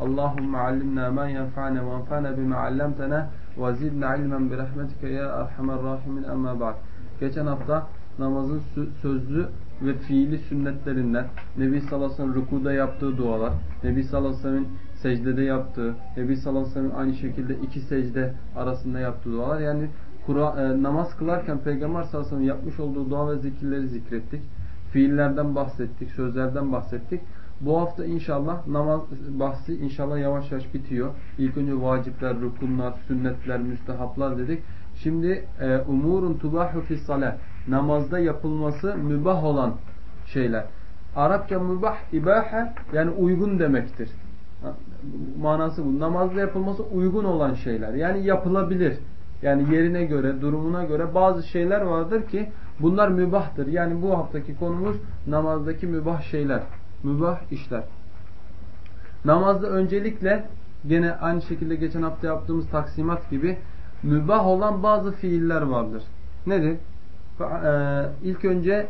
Allahümme allimna ma yenfa'ne ve enfa'ne bima allamtana ve zidna ilmen bi rahmetike ya erhamer rahimin emma ba'd. Geçen hafta namazın sözlü ve fiili sünnetlerinden Nebi sallallahu aleyhi ve sellem rükuda yaptığı dualar, Nebi sallallahu aleyhi ve sellem'in secdede yaptığı, Nebi sallallahu aleyhi ve sellem'in aynı şekilde iki secde arasında yaptığı dualar. Yani Kura, e, namaz kılarken Peygamber sallallahu aleyhi ve sellem yapmış olduğu dua ve zikirleri zikrettik. Fiillerden bahsettik, sözlerden bahsettik. Bu hafta inşallah namaz bahsi inşallah yavaş yavaş bitiyor. İlk önce vacipler, rukunlar, sünnetler, müstehaplar dedik. Şimdi e, umurun tubahu fis salah. Namazda yapılması mübah olan şeyler. Arapça mübah ibahe yani uygun demektir. Manası bu. Namazda yapılması uygun olan şeyler. Yani yapılabilir. Yani yerine göre, durumuna göre bazı şeyler vardır ki bunlar mübahtır. Yani bu haftaki konumuz namazdaki mübah şeyler mübah işler. Namazda öncelikle gene aynı şekilde geçen hafta yaptığımız taksimat gibi mübah olan bazı fiiller vardır. Nedir? Ee, ilk önce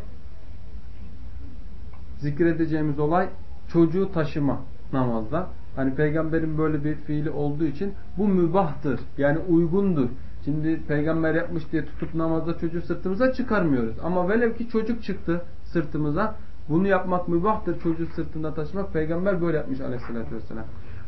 zikredeceğimiz olay çocuğu taşıma namazda. Hani peygamberin böyle bir fiili olduğu için bu mübahtır. Yani uygundur. Şimdi peygamber yapmış diye tutup namazda çocuğu sırtımıza çıkarmıyoruz. Ama velev ki çocuk çıktı sırtımıza bunu yapmak mübahtır çocuğu sırtında taşımak. Peygamber böyle yapmış aleyhissalatü vesselam.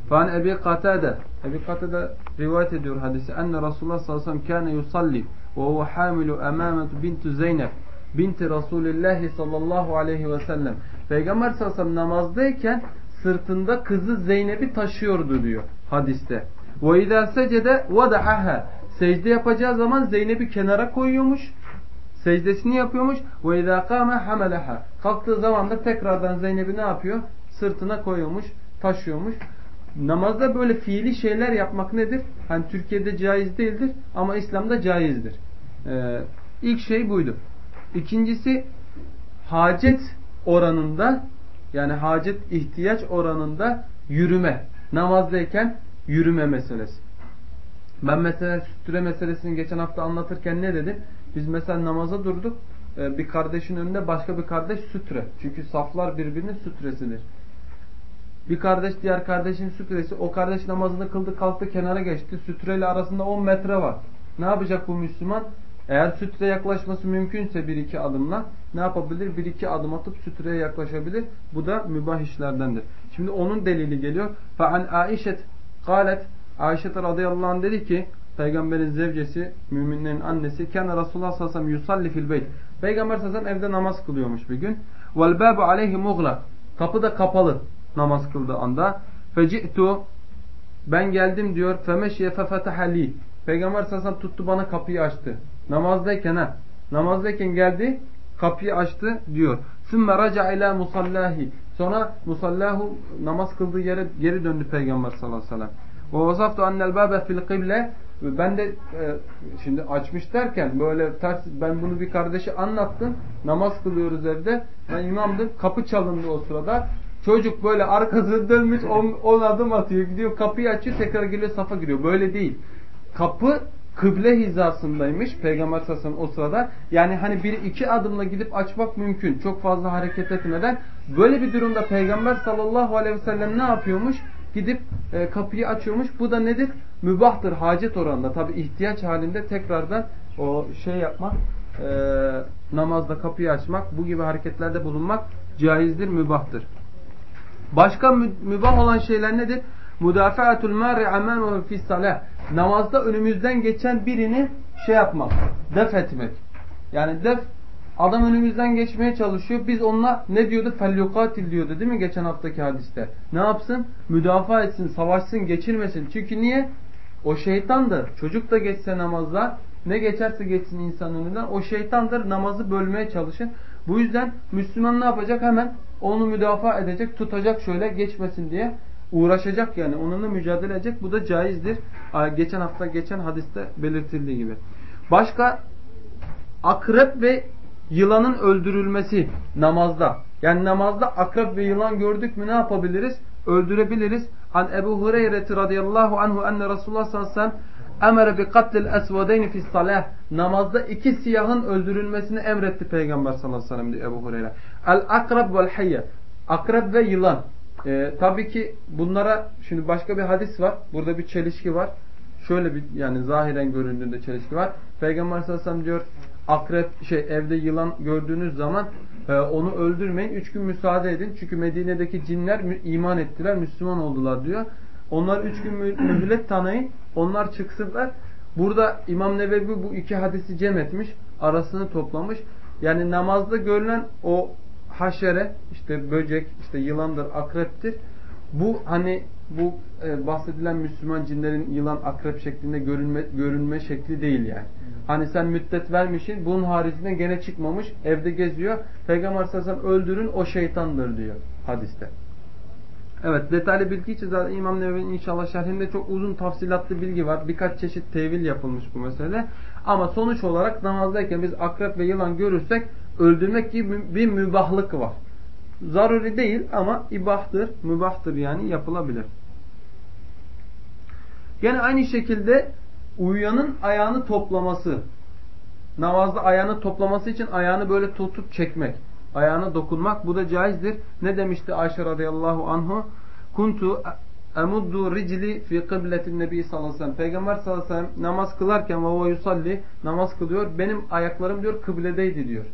Fan Ebi Katade Ebi Katade rivayet ediyor hadisi. Enne Resulullah sallallahu aleyhi ve sellem kâne yusalli ve huve hamilu emâmetu bintu Zeynep binti Resulillahi sallallahu aleyhi ve sellem. Peygamber sallallahu aleyhi ve sellem namazdayken sırtında kızı Zeynep'i taşıyordu diyor hadiste. Ve idâ secede vada'aha. Secde yapacağı zaman Zeynep'i kenara koyuyormuş secdesini yapıyormuş. Ve izâ kâme hameleha. Kalktığı zaman da tekrardan Zeynep'i ne yapıyor? Sırtına koyuyormuş, taşıyormuş. Namazda böyle fiili şeyler yapmak nedir? Hani Türkiye'de caiz değildir ama İslam'da caizdir. Ee, ilk şey buydu. İkincisi hacet oranında yani hacet ihtiyaç oranında yürüme. Namazdayken yürüme meselesi. Ben mesela sütüre meselesini geçen hafta anlatırken ne dedim? Biz mesela namaza durduk. E, bir kardeşin önünde başka bir kardeş sütre. Çünkü saflar birbirinin sütresidir. Bir kardeş diğer kardeşin sütresi. O kardeş namazını kıldı kalktı kenara geçti. Sütreyle arasında 10 metre var. Ne yapacak bu Müslüman? Eğer sütre yaklaşması mümkünse bir iki adımla ne yapabilir? Bir iki adım atıp sütreye yaklaşabilir. Bu da mübah işlerdendir. Şimdi onun delili geliyor. فَعَنْ Aişet قَالَتْ Ayşe radıyallahu anh dedi ki Peygamberin zevcesi, müminlerin annesi. Kâne Resulullah sallallahu aleyhi ve sellem yusalli fil beyt. Peygamber sallallahu aleyhi ve sellem evde namaz kılıyormuş bir gün. Vel bâbu aleyhi muğlak. Kapı da kapalı namaz kıldığı anda. Feci'tu ben geldim diyor. Femeşye fefetehali. Peygamber sallallahu aleyhi ve sellem tuttu bana kapıyı açtı. Namazdayken ha. Namazdayken geldi kapıyı açtı diyor. Sümme raca ila musallahi. Sonra musallahu namaz kıldığı yere geri döndü Peygamber sallallahu aleyhi ve sellem. Ve vasaftu annel bâbe fil kıble ben de e, şimdi açmış derken böyle ters ben bunu bir kardeşe anlattım. Namaz kılıyoruz evde. Ben imamdım. Kapı çalındı o sırada. Çocuk böyle arkasını dönmüş 10 adım atıyor. Gidiyor kapıyı açıyor tekrar geliyor safa giriyor. Böyle değil. Kapı kıble hizasındaymış Peygamber sallallahu o sırada. Yani hani bir iki adımla gidip açmak mümkün. Çok fazla hareket etmeden. Böyle bir durumda Peygamber sallallahu aleyhi ve sellem ne yapıyormuş? Gidip e, kapıyı açıyormuş. Bu da nedir? Mübahtır hacet oranında. Tabi ihtiyaç halinde tekrardan o şey yapmak e, namazda kapıyı açmak bu gibi hareketlerde bulunmak caizdir, mübahtır. Başka mübah olan şeyler nedir? Müdafaatul mari amanu fi salah. Namazda önümüzden geçen birini şey yapmak, def etmek. Yani def adam önümüzden geçmeye çalışıyor. Biz onunla ne diyordu? Fellukatil diyordu değil mi geçen haftaki hadiste? Ne yapsın? Müdafaa etsin, savaşsın, geçirmesin. Çünkü niye? O şeytandır. Çocuk da geçse namazda ne geçerse geçsin insan önünden o şeytandır. Namazı bölmeye çalışır. Bu yüzden Müslüman ne yapacak? Hemen onu müdafaa edecek, tutacak şöyle geçmesin diye. uğraşacak yani onunla mücadele edecek. Bu da caizdir. Geçen hafta geçen hadiste belirtildiği gibi. Başka akrep ve yılanın öldürülmesi namazda. Yani namazda akrep ve yılan gördük mü ne yapabiliriz? Öldürebiliriz. An Ebu Hureyre radıyallahu anhu enne Resulullah sallallahu aleyhi ve sellem emere bi katlil esvedeyni fis salah. Namazda iki siyahın öldürülmesini emretti Peygamber sallallahu aleyhi ve sellem diyor Ebu Hureyre. El akrab vel hayye. Akrab ve yılan. Ee, tabii ki bunlara şimdi başka bir hadis var. Burada bir çelişki var. Şöyle bir yani zahiren göründüğünde çelişki var. Peygamber sallallahu aleyhi ve sellem diyor akrep şey evde yılan gördüğünüz zaman e, onu öldürmeyin. Üç gün müsaade edin. Çünkü Medine'deki cinler iman ettiler, Müslüman oldular diyor. Onlar üç gün mühlet tanıyın. Onlar çıksınlar. Burada İmam Nevevi bu iki hadisi cem etmiş. Arasını toplamış. Yani namazda görülen o haşere, işte böcek, işte yılandır, akreptir. Bu hani bu e, bahsedilen Müslüman cinlerin yılan, akrep şeklinde görünme, görünme şekli değil yani. Hani sen müddet vermişsin, bunun haricinde gene çıkmamış, evde geziyor. Peygamber sallallahu öldürün o şeytandır diyor hadiste. Evet detaylı bilgi için zaten İmam Nevevi'nin inşallah şerhinde çok uzun tafsilatlı bilgi var. Birkaç çeşit tevil yapılmış bu mesele. Ama sonuç olarak namazdayken biz akrep ve yılan görürsek öldürmek gibi bir mübahlık var. Zaruri değil ama ibahtır, mübahtır yani yapılabilir. Gene aynı şekilde uyuyanın ayağını toplaması. Namazda ayağını toplaması için ayağını böyle tutup çekmek. Ayağına dokunmak bu da caizdir. Ne demişti Ayşe radıyallahu anhu? Kuntu emuddu ricli fi kıbletin nebi sallallahu aleyhi ve sellem. Peygamber sallallahu aleyhi ve sellem namaz kılarken ve yusalli namaz kılıyor. Benim ayaklarım diyor kıbledeydi diyor.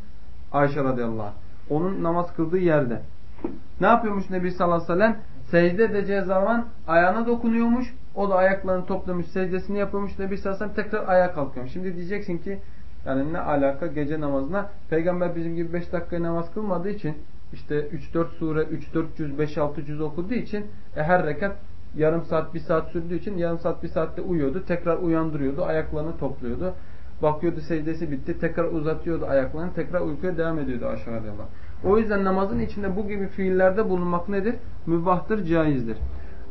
Ayşe radıyallahu anh. Onun namaz kıldığı yerde. Ne yapıyormuş Nebi sallallahu aleyhi ve sellem? Secde edeceği zaman ayağına dokunuyormuş. O da ayaklarını toplamış, secdesini yapıyormuş. Nebi sallallahu aleyhi tekrar ayağa kalkıyormuş. Şimdi diyeceksin ki yani ne alaka gece namazına? Peygamber bizim gibi 5 dakika namaz kılmadığı için işte 3-4 sure, 3-4 cüz, 5-6 cüz okuduğu için e, her rekat yarım saat, bir saat sürdüğü için yarım saat, bir saatte uyuyordu. Tekrar uyandırıyordu, ayaklarını topluyordu. Bakıyordu secdesi bitti, tekrar uzatıyordu ayaklarını, tekrar uykuya devam ediyordu aşağıda. O yüzden namazın içinde bu gibi fiillerde bulunmak nedir? Mübahtır, caizdir.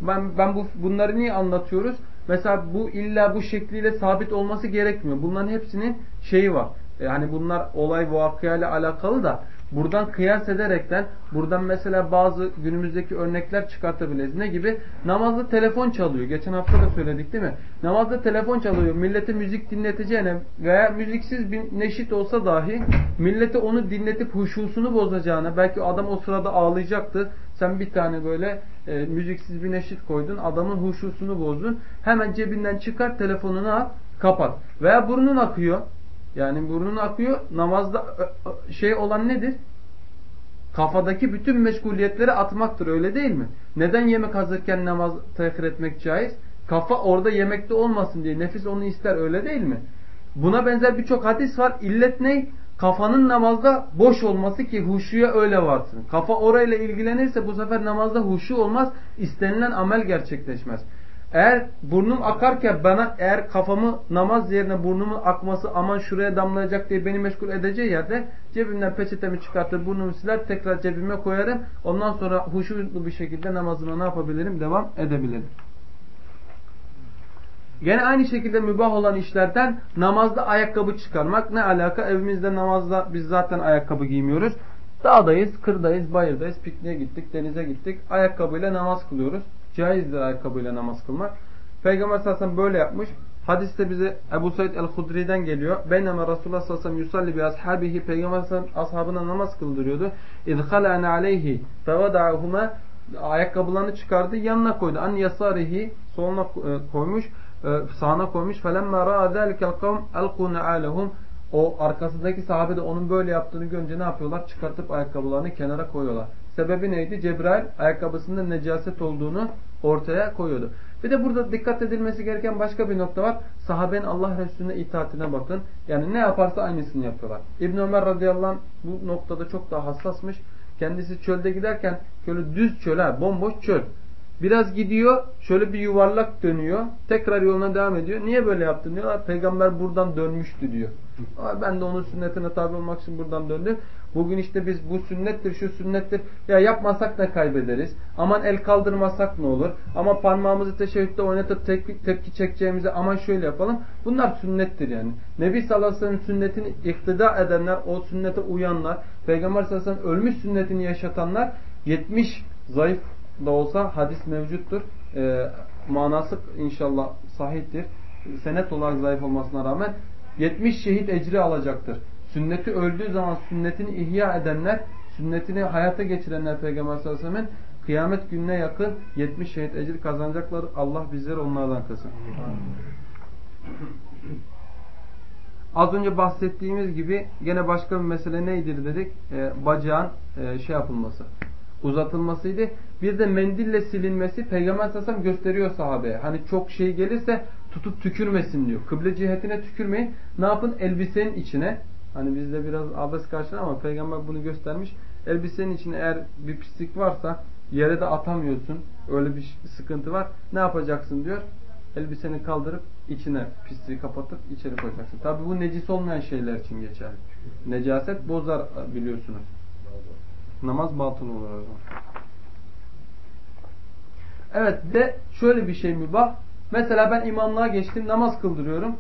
Ben, ben bu, bunları niye anlatıyoruz? Mesela bu illa bu şekliyle sabit olması gerekmiyor. Bunların hepsinin şeyi var. Yani bunlar olay vakıayla alakalı da buradan kıyas ederekten buradan mesela bazı günümüzdeki örnekler çıkartabiliriz. Ne gibi? Namazda telefon çalıyor. Geçen hafta da söyledik değil mi? Namazda telefon çalıyor. Millete müzik dinleteceğine veya müziksiz bir neşit olsa dahi millete onu dinletip huşusunu bozacağına belki adam o sırada ağlayacaktı. Sen bir tane böyle e, müziksiz bir neşit koydun. Adamın huşusunu bozdun. Hemen cebinden çıkar telefonunu al kapat. Veya burnun akıyor. Yani burnun akıyor. Namazda şey olan nedir? Kafadaki bütün meşguliyetleri atmaktır öyle değil mi? Neden yemek hazırken namaz tehir etmek caiz? Kafa orada yemekte olmasın diye. Nefis onu ister öyle değil mi? Buna benzer birçok hadis var. İllet ne? Kafanın namazda boş olması ki huşuya öyle varsın. Kafa orayla ilgilenirse bu sefer namazda huşu olmaz. istenilen amel gerçekleşmez. Eğer burnum akarken bana eğer kafamı namaz yerine burnumun akması aman şuraya damlayacak diye beni meşgul edeceği yerde cebimden peçetemi çıkartır burnumu siler tekrar cebime koyarım. Ondan sonra huşulu bir şekilde namazıma ne yapabilirim? Devam edebilirim. Gene aynı şekilde mübah olan işlerden namazda ayakkabı çıkarmak. Ne alaka? Evimizde namazda biz zaten ayakkabı giymiyoruz. Dağdayız, kırdayız, bayırdayız, pikniğe gittik, denize gittik. Ayakkabıyla namaz kılıyoruz. Caizdir ayakkabıyla namaz kılmak. Peygamber sallallahu böyle yapmış. Hadiste bize Ebu Said el-Hudri'den geliyor. Beyneme Resulullah sallallahu aleyhi ve sellem yusalli bi Peygamber sallallahu aleyhi ve sellem ashabına namaz kıldırıyordu. İz halane aleyhi fevada'ahuma ayakkabılarını çıkardı yanına koydu. An yasarihi soluna e, koymuş. E, sağına koymuş. فَلَمَّا رَاءَ ذَٰلِكَ الْقَوْمْ اَلْقُوا نَعَالَهُمْ O arkasındaki sahabe de onun böyle yaptığını görünce ne yapıyorlar? Çıkartıp ayakkabılarını kenara koyuyorlar. Sebebi neydi? Cebrail ayakkabısında necaset olduğunu ortaya koyuyordu. Bir de burada dikkat edilmesi gereken başka bir nokta var. Sahabenin Allah Resulüne itaatine bakın. Yani ne yaparsa aynısını yapıyorlar. İbn Ömer radıyallahu anh bu noktada çok daha hassasmış. Kendisi çölde giderken şöyle düz çöl, bomboş çöl. Biraz gidiyor, şöyle bir yuvarlak dönüyor. Tekrar yoluna devam ediyor. Niye böyle yaptın diyorlar. Peygamber buradan dönmüştü diyor. Ben de onun sünnetine tabi olmak için buradan döndüm. Bugün işte biz bu sünnettir, şu sünnettir. Ya yapmasak da kaybederiz. Aman el kaldırmasak ne olur? Ama parmağımızı teşebbütte oynatıp tepki, tepki çekeceğimize aman şöyle yapalım. Bunlar sünnettir yani. Nebi sallallahu sünnetini iktida edenler, o sünnete uyanlar, Peygamber sallallahu ölmüş sünnetini yaşatanlar 70 zayıf da olsa hadis mevcuttur. E, manası inşallah sahiptir. Senet olarak zayıf olmasına rağmen 70 şehit ecri alacaktır. Sünneti öldüğü zaman sünnetini ihya edenler, sünnetini hayata geçirenler Peygamber sallallahu aleyhi ve sellem'in kıyamet gününe yakın 70 şehit ecri kazanacaklar. Allah bizleri onlardan kılsın. Az önce bahsettiğimiz gibi gene başka bir mesele neydir dedik? E, bacağın e, şey yapılması uzatılmasıydı. Bir de mendille silinmesi Peygamber sallallahu gösteriyor sahabeye. Hani çok şey gelirse tutup tükürmesin diyor. Kıble cihetine tükürmeyin. Ne yapın? Elbisenin içine. Hani bizde biraz abes karşılar ama Peygamber bunu göstermiş. Elbisenin içine eğer bir pislik varsa yere de atamıyorsun. Öyle bir sıkıntı var. Ne yapacaksın diyor. Elbiseni kaldırıp içine pisliği kapatıp içeri koyacaksın. Tabi bu necis olmayan şeyler için geçerli. Necaset bozar biliyorsunuz. Namaz batıl olur o zaman. Evet de şöyle bir şey mübah. Mesela ben imamlığa geçtim namaz kıldırıyorum.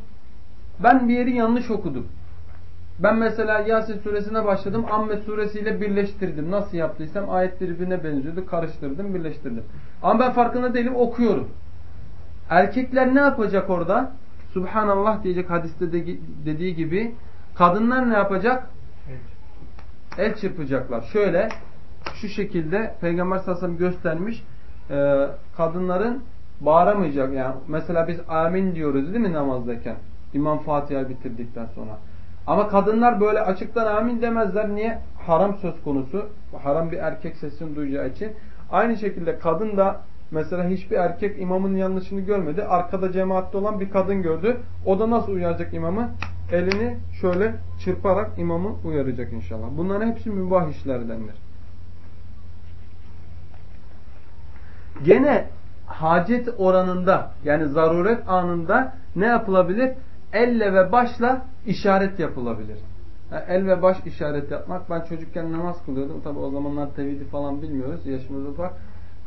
Ben bir yeri yanlış okudum. Ben mesela Yasin suresine başladım. Amme suresiyle birleştirdim. Nasıl yaptıysam ayetleri birbirine benziyordu. Karıştırdım, birleştirdim. Ama ben farkında değilim okuyorum. Erkekler ne yapacak orada? Subhanallah diyecek hadiste de, dediği gibi. Kadınlar ne yapacak? El çırpacaklar. Şöyle şu şekilde Peygamber sallallahu göstermiş e, kadınların bağıramayacak. Yani mesela biz amin diyoruz değil mi namazdayken? İmam Fatiha bitirdikten sonra. Ama kadınlar böyle açıktan amin demezler. Niye? Haram söz konusu. Haram bir erkek sesini duyacağı için. Aynı şekilde kadın da mesela hiçbir erkek imamın yanlışını görmedi. Arkada cemaatte olan bir kadın gördü. O da nasıl uyaracak imamı? Elini şöyle çırparak imamı uyaracak inşallah. Bunların hepsi mübah işlerdendir. Gene hacet oranında yani zaruret anında ne yapılabilir? Elle ve başla işaret yapılabilir. Yani el ve baş işaret yapmak. Ben çocukken namaz kılıyordum. Tabi o zamanlar tevhidi falan bilmiyoruz. Yaşımız ufak.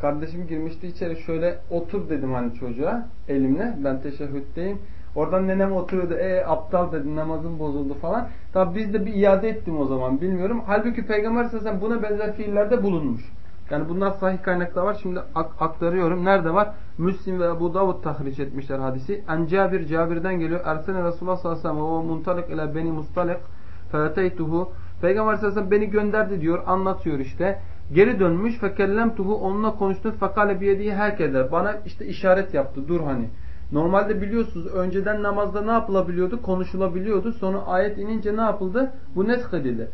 Kardeşim girmişti içeri şöyle otur dedim hani çocuğa elimle. Ben teşehhütteyim. Oradan nenem oturuyordu. E aptal dedi namazın bozuldu falan. Tabi biz de bir iade ettim o zaman bilmiyorum. Halbuki Peygamber sallallahu buna benzer fiillerde bulunmuş. Yani bunlar sahih kaynakta var. Şimdi ak aktarıyorum. Nerede var? Müslim ve Ebu Davud tahriş etmişler hadisi. En Cabir, Cabir'den geliyor. Ersene Resulullah sallallahu aleyhi ve sellem ve muntalik ile beni mustalik feteytuhu. Peygamber sallallahu aleyhi beni gönderdi diyor. Anlatıyor işte. Geri dönmüş. Fekellemtuhu onunla konuştum. Fekale biyediği herkese. Bana işte işaret yaptı. Dur hani. Normalde biliyorsunuz önceden namazda ne yapılabiliyordu? Konuşulabiliyordu. Sonra ayet inince ne yapıldı? Bu nesk edildi.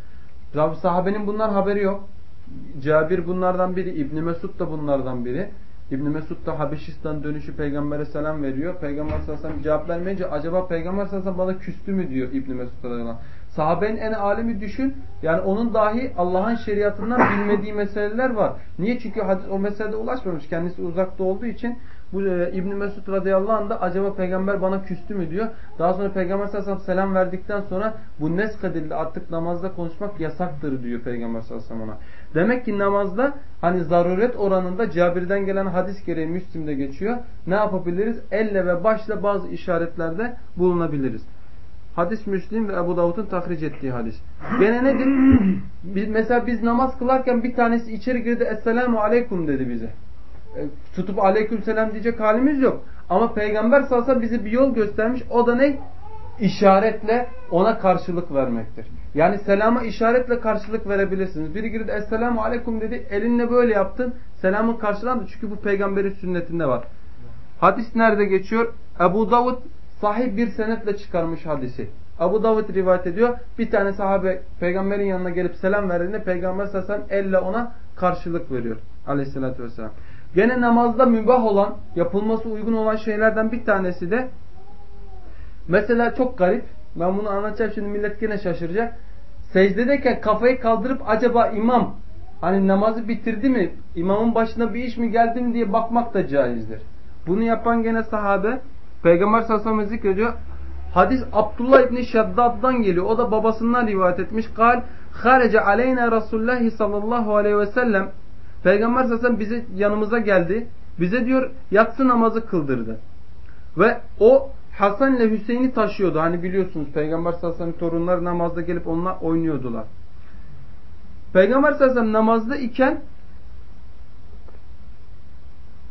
Sahabenin bunlar haberi yok. Cabir bunlardan biri. İbni Mesud da bunlardan biri. İbni Mesud da Habeşistan dönüşü peygambere selam veriyor. Peygamber sallallahu aleyhi cevap vermeyince acaba peygamber sallallahu aleyhi bana küstü mü diyor İbni Mesud radıyallahu Sahabenin en alemi düşün. Yani onun dahi Allah'ın şeriatından bilmediği meseleler var. Niye? Çünkü hadis o meselede ulaşmamış. Kendisi uzakta olduğu için bu e, İbn Mesud radıyallahu anh da acaba peygamber bana küstü mü diyor. Daha sonra peygamber sallallahu aleyhi ve sellem selam verdikten sonra bu nesk edildi artık namazda konuşmak yasaktır diyor peygamber sallallahu aleyhi ve sellem Demek ki namazda hani zaruret oranında Cabir'den gelen hadis gereği Müslim'de geçiyor. Ne yapabiliriz? Elle ve başla bazı işaretlerde bulunabiliriz. Hadis Müslim ve Ebu Davud'un tahric ettiği hadis. Gene nedir? Biz, mesela biz namaz kılarken bir tanesi içeri girdi. Esselamu Aleyküm dedi bize. E, tutup aleyküm selam diyecek halimiz yok. Ama peygamber salsa bize bir yol göstermiş. O da ne? İşaretle ona karşılık vermektir. Yani selama işaretle karşılık verebilirsiniz. Biri girdi esselamu aleyküm dedi. Elinle böyle yaptın. Selamın karşılandı. Çünkü bu peygamberin sünnetinde var. Hadis nerede geçiyor? Ebu Davud sahih bir senetle çıkarmış hadisi. Abu Davud rivayet ediyor. Bir tane sahabe peygamberin yanına gelip selam verdiğinde peygamber sallallahu elle ona karşılık veriyor. Aleyhissalatü vesselam. Gene namazda mübah olan, yapılması uygun olan şeylerden bir tanesi de mesela çok garip. Ben bunu anlatacağım şimdi millet gene şaşıracak. Secdedeyken kafayı kaldırıp acaba imam hani namazı bitirdi mi, imamın başına bir iş mi geldi mi diye bakmak da caizdir. Bunu yapan gene sahabe Peygamber sallallahu aleyhi ve sellem zikrediyor. Hadis Abdullah İbni Şeddad'dan geliyor. O da babasından rivayet etmiş. Kal Harece aleyna Resulullah sallallahu aleyhi ve sellem Peygamber sallallahu bize yanımıza geldi. Bize diyor yatsı namazı kıldırdı. Ve o Hasan ile Hüseyin'i taşıyordu. Hani biliyorsunuz Peygamber sallallahu torunları namazda gelip onunla oynuyordular. Peygamber sallallahu namazda iken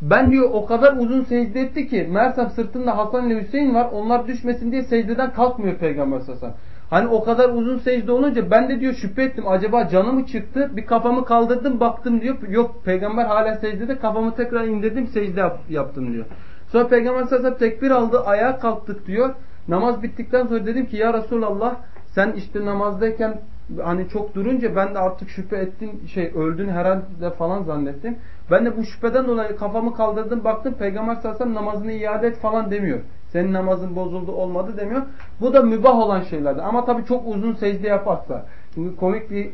ben diyor o kadar uzun secde etti ki Mersem sırtında Hasan ile Hüseyin var. Onlar düşmesin diye secdeden kalkmıyor Peygamber sallallahu. Hani o kadar uzun secde olunca ben de diyor şüphe ettim. Acaba canı mı çıktı? Bir kafamı kaldırdım baktım diyor. Yok peygamber hala secdede kafamı tekrar indirdim secde yaptım diyor. Sonra peygamber sallallahu aleyhi tekbir aldı ayağa kalktık diyor. Namaz bittikten sonra dedim ki ya Resulallah sen işte namazdayken hani çok durunca ben de artık şüphe ettim şey öldün herhalde falan zannettim. Ben de bu şüpheden dolayı kafamı kaldırdım baktım peygamber sallallahu namazını iade et falan demiyor. Senin namazın bozuldu olmadı demiyor. Bu da mübah olan şeylerdi. Ama tabii çok uzun secde yaparsa. Şimdi komik bir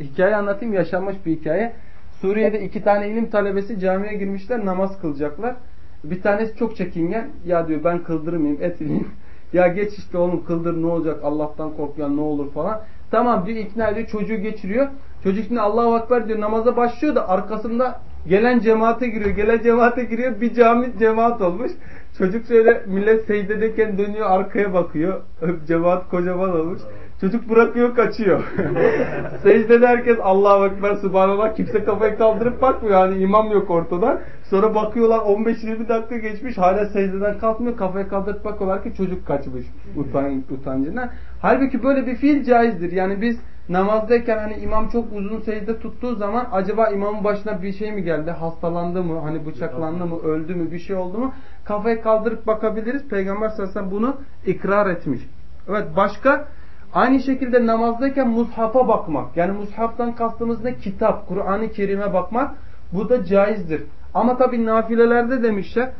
hikaye anlatayım. Yaşanmış bir hikaye. Suriye'de iki tane ilim talebesi camiye girmişler. Namaz kılacaklar. Bir tanesi çok çekingen. Ya diyor ben kıldırmayayım etmeyeyim. ya geç işte oğlum kıldır ne olacak Allah'tan korkuyan ne olur falan. Tamam diyor ikna ediyor çocuğu geçiriyor. Çocuk şimdi Allahu Ekber diyor namaza başlıyor da arkasında gelen cemaate giriyor. Gelen cemaate giriyor bir cami cemaat olmuş. Çocuk şöyle millet secdedeyken dönüyor arkaya bakıyor. Cemaat kocaman olmuş. Çocuk bırakıyor kaçıyor. Secdede herkes Allahu Ekber Subhanallah kimse kafayı kaldırıp bakmıyor. Hani imam yok ortada. Sonra bakıyorlar 15-20 dakika geçmiş hala secdeden kalkmıyor. Kafayı kaldırıp bakıyorlar ki çocuk kaçmış utan, utancından. Halbuki böyle bir fiil caizdir. Yani biz namazdayken hani imam çok uzun secde tuttuğu zaman acaba imamın başına bir şey mi geldi? Hastalandı mı? Hani bıçaklandı mı? Öldü mü? Bir şey oldu mu? Kafayı kaldırıp bakabiliriz. Peygamber sallallahu aleyhi bunu ikrar etmiş. Evet başka aynı şekilde namazdayken mushafa bakmak. Yani mushaftan kastımız ne? Kitap, Kur'an-ı Kerim'e bakmak. Bu da caizdir. Ama tabi nafilelerde demişler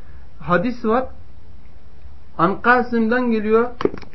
hadis var. An Kasım'dan geliyor.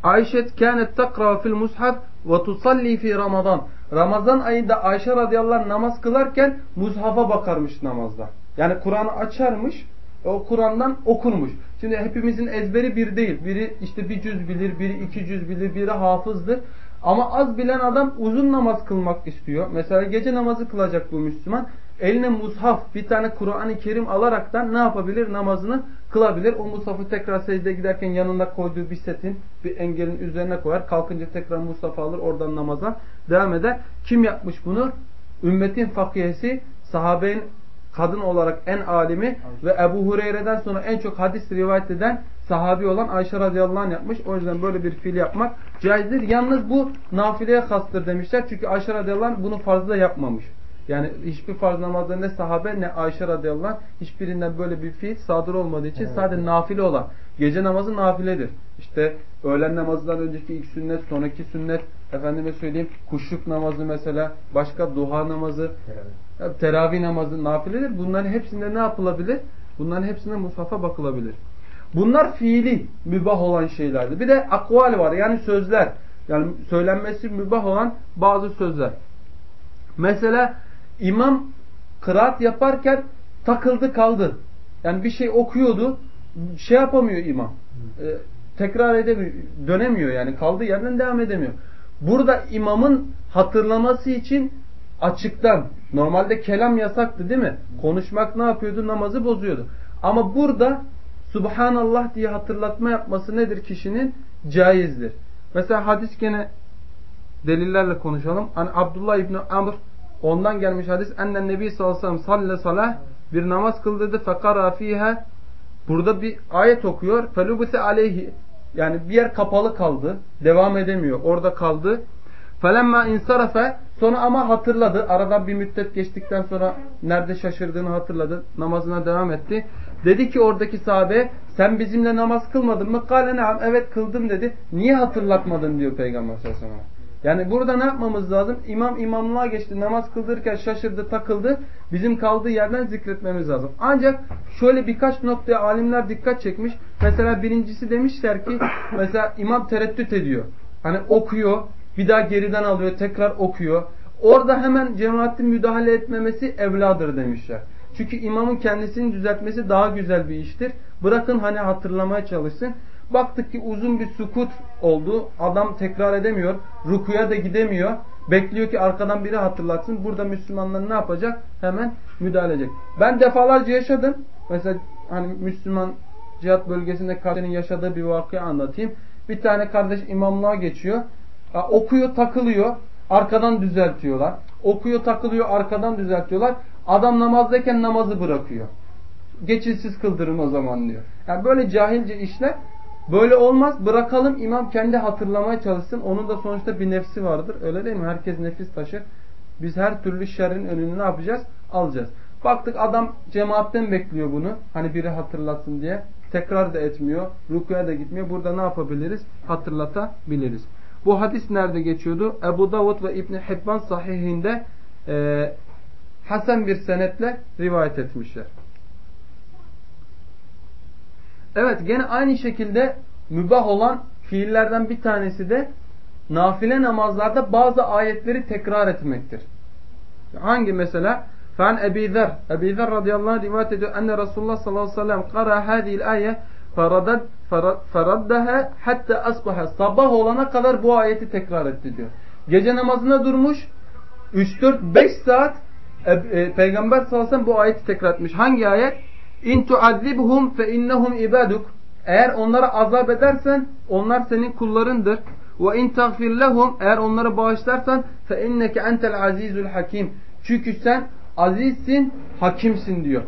Ayşe kânet takra fil mushaf ve tusalli fi Ramazan. Ramazan ayında Ayşe radıyallahu namaz kılarken mushafa bakarmış namazda. Yani Kur'an'ı açarmış o Kur'an'dan okunmuş. Şimdi hepimizin ezberi bir değil. Biri işte bir cüz bilir, biri iki cüz bilir, biri hafızdır. Ama az bilen adam uzun namaz kılmak istiyor. Mesela gece namazı kılacak bu Müslüman. Eline mushaf bir tane Kur'an-ı Kerim alaraktan ne yapabilir? Namazını kılabilir. O mushafı tekrar secdeye giderken yanında koyduğu bir setin bir engelin üzerine koyar. Kalkınca tekrar mushaf alır oradan namaza devam eder. Kim yapmış bunu? Ümmetin fakihesi sahabenin kadın olarak en alimi ve Ebu Hureyre'den sonra en çok hadis rivayet eden sahabi olan Ayşe radıyallahu anh yapmış. O yüzden böyle bir fiil yapmak caizdir. Yalnız bu nafileye hastır demişler. Çünkü Ayşe radıyallahu anh bunu fazla yapmamış. Yani hiçbir farz namazda ne sahabe ne Ayşe radıyallahu anh hiçbirinden böyle bir fiil sadır olmadığı için evet. sadece nafile olan. Gece namazı nafiledir. İşte öğlen namazından önceki ilk sünnet, sonraki sünnet, efendime söyleyeyim kuşluk namazı mesela, başka duha namazı, teravih, teravih namazı nafiledir. Bunların hepsinde ne yapılabilir? Bunların hepsinde mushafa bakılabilir. Bunlar fiili mübah olan şeylerdi. Bir de akval var yani sözler. Yani söylenmesi mübah olan bazı sözler. Mesela imam kıraat yaparken takıldı kaldı. Yani bir şey okuyordu. Şey yapamıyor imam. Ee, tekrar edemiyor. Dönemiyor yani. Kaldığı yerden devam edemiyor. Burada imamın hatırlaması için açıktan normalde kelam yasaktı değil mi? Konuşmak ne yapıyordu? Namazı bozuyordu. Ama burada Subhanallah diye hatırlatma yapması nedir kişinin? Caizdir. Mesela hadis gene delillerle konuşalım. Hani Abdullah İbni Amr ondan gelmiş hadis. Ennen Nebi sallallahu aleyhi ve sellem salle salah bir namaz kıldırdı. Fekara fiha burada bir ayet okuyor. Felubite aleyhi yani bir yer kapalı kaldı. Devam edemiyor. Orada kaldı. Felemma insarafe sonra ama hatırladı. Aradan bir müddet geçtikten sonra nerede şaşırdığını hatırladı. Namazına devam etti. Dedi ki oradaki sahabe sen bizimle namaz kılmadın mı? Kale evet kıldım dedi. Niye hatırlatmadın diyor Peygamber sallallahu aleyhi ve sellem. Yani burada ne yapmamız lazım? İmam imamlığa geçti. Namaz kıldırırken şaşırdı, takıldı. Bizim kaldığı yerden zikretmemiz lazım. Ancak şöyle birkaç noktaya alimler dikkat çekmiş. Mesela birincisi demişler ki mesela imam tereddüt ediyor. Hani okuyor, bir daha geriden alıyor, tekrar okuyor. Orada hemen cemaatin müdahale etmemesi evladır demişler. Çünkü imamın kendisini düzeltmesi daha güzel bir iştir. Bırakın hani hatırlamaya çalışsın. Baktık ki uzun bir sukut oldu. Adam tekrar edemiyor. Rukuya da gidemiyor. Bekliyor ki arkadan biri hatırlatsın. Burada Müslümanlar ne yapacak? Hemen müdahale edecek. Ben defalarca yaşadım. Mesela hani Müslüman cihat bölgesinde kardeşinin yaşadığı bir vakıyı anlatayım. Bir tane kardeş imamlığa geçiyor. Okuyor takılıyor. Arkadan düzeltiyorlar. Okuyor takılıyor arkadan düzeltiyorlar. Adam namazdayken namazı bırakıyor. Geçilsiz kıldırın o zaman diyor. Yani böyle cahilce işler böyle olmaz. Bırakalım imam kendi hatırlamaya çalışsın. Onun da sonuçta bir nefsi vardır. Öyle değil mi? Herkes nefis taşır. Biz her türlü şerrin önünü ne yapacağız? Alacağız. Baktık adam cemaatten bekliyor bunu. Hani biri hatırlatsın diye. Tekrar da etmiyor. Rukuya da gitmiyor. Burada ne yapabiliriz? Hatırlatabiliriz. Bu hadis nerede geçiyordu? Ebu Davud ve İbni Hibban sahihinde e, Hasan bir senetle rivayet etmişler. Evet gene aynı şekilde mübah olan fiillerden bir tanesi de nafile namazlarda bazı ayetleri tekrar etmektir. Hangi mesela? Fen Ebi Zer. Ebi Zer radıyallahu anh rivayet ediyor. Enne Resulullah sallallahu aleyhi ve sellem kara hadil ayet feraddaha hatta asbaha. Sabah olana kadar bu ayeti tekrar etti diyor. Gece namazına durmuş 3-4-5 saat e, e, Peygamber sallallahu aleyhi ve sellem bu ayeti tekrar etmiş. Hangi ayet? İn tuazibhum fe innahum ibaduk. Eğer onlara azap edersen onlar senin kullarındır. Ve in tagfir eğer onları bağışlarsan fe inneke entel azizul hakim. Çünkü sen azizsin, hakimsin diyor.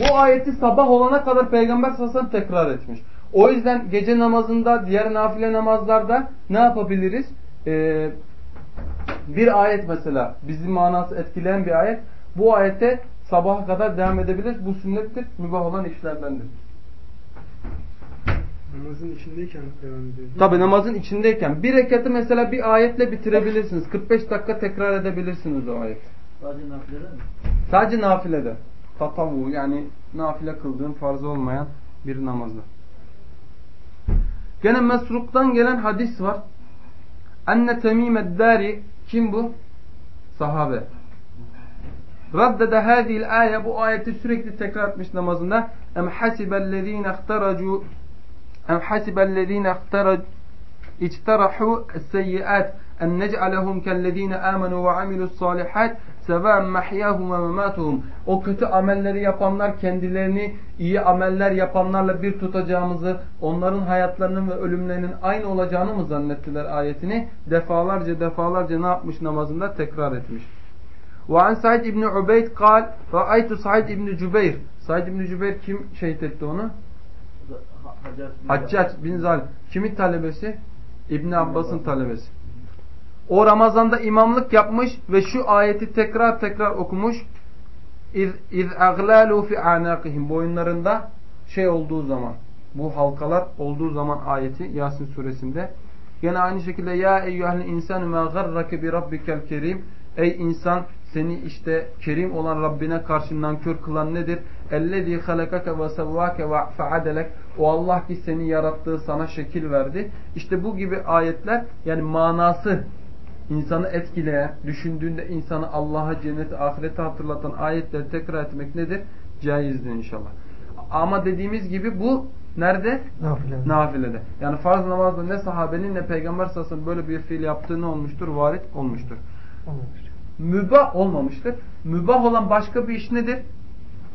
Bu ayeti sabah olana kadar Peygamber sallallahu tekrar etmiş. O yüzden gece namazında, diğer nafile namazlarda ne yapabiliriz? Ee, bir ayet mesela, bizim manası etkileyen bir ayet. Bu ayete sabaha kadar devam edebilir. Bu sünnettir, mübah olan işlerdendir. Namazın içindeyken devam ediyor. Tabi namazın içindeyken. Bir rekatı mesela bir ayetle bitirebilirsiniz. 45 dakika tekrar edebilirsiniz o ayet. Sadece nafilede mi? Sadece nafilede. Tatavu yani nafile kıldığın farz olmayan bir namazda. Gene Mesruk'tan gelen hadis var. Enne Temim Dari kim bu? Sahabe. Raddede hadil ayet bu ayeti sürekli tekrar etmiş namazında. Em hasibellezine ihtaracu em hasibellezine ihtaracu içtarahu seyyiat en nec'alehum kellezine amenu ve amilus salihat seven mahyahum ve mematuhum. O kötü amelleri yapanlar kendilerini iyi ameller yapanlarla bir tutacağımızı, onların hayatlarının ve ölümlerinin aynı olacağını mı zannettiler ayetini? Defalarca defalarca ne yapmış namazında tekrar etmiş. An Said İbni Ubeyd kal Ra'aytu Said İbni Cübeyr Said İbni Cübeyr kim şehit etti onu? Haccac bin Zal. Kimin talebesi? İbni Abbas'ın talebesi. O Ramazan'da imamlık yapmış ve şu ayeti tekrar tekrar okumuş. İz aglalu fi anaqihim boyunlarında şey olduğu zaman bu halkalar olduğu zaman ayeti Yasin suresinde Yine aynı şekilde ya eyyuhel insan ma garrake bi rabbikel kerim ey insan seni işte kerim olan Rabbine karşı nankör kılan nedir? Ve sevvâke ve feadelek. O Allah ki seni yarattığı sana şekil verdi. İşte bu gibi ayetler yani manası insanı etkileyen, düşündüğünde insanı Allah'a, cenneti, ahireti hatırlatan ayetleri tekrar etmek nedir? Caizdir inşallah. Ama dediğimiz gibi bu nerede? Nafilede. Nafilede. Yani farz namazda ne sahabenin ne peygamber sallallahu böyle bir fiil yaptığı ne olmuştur? Varit olmuştur. Olmamıştır. Mübah olmamıştır. Mübah olan başka bir iş nedir?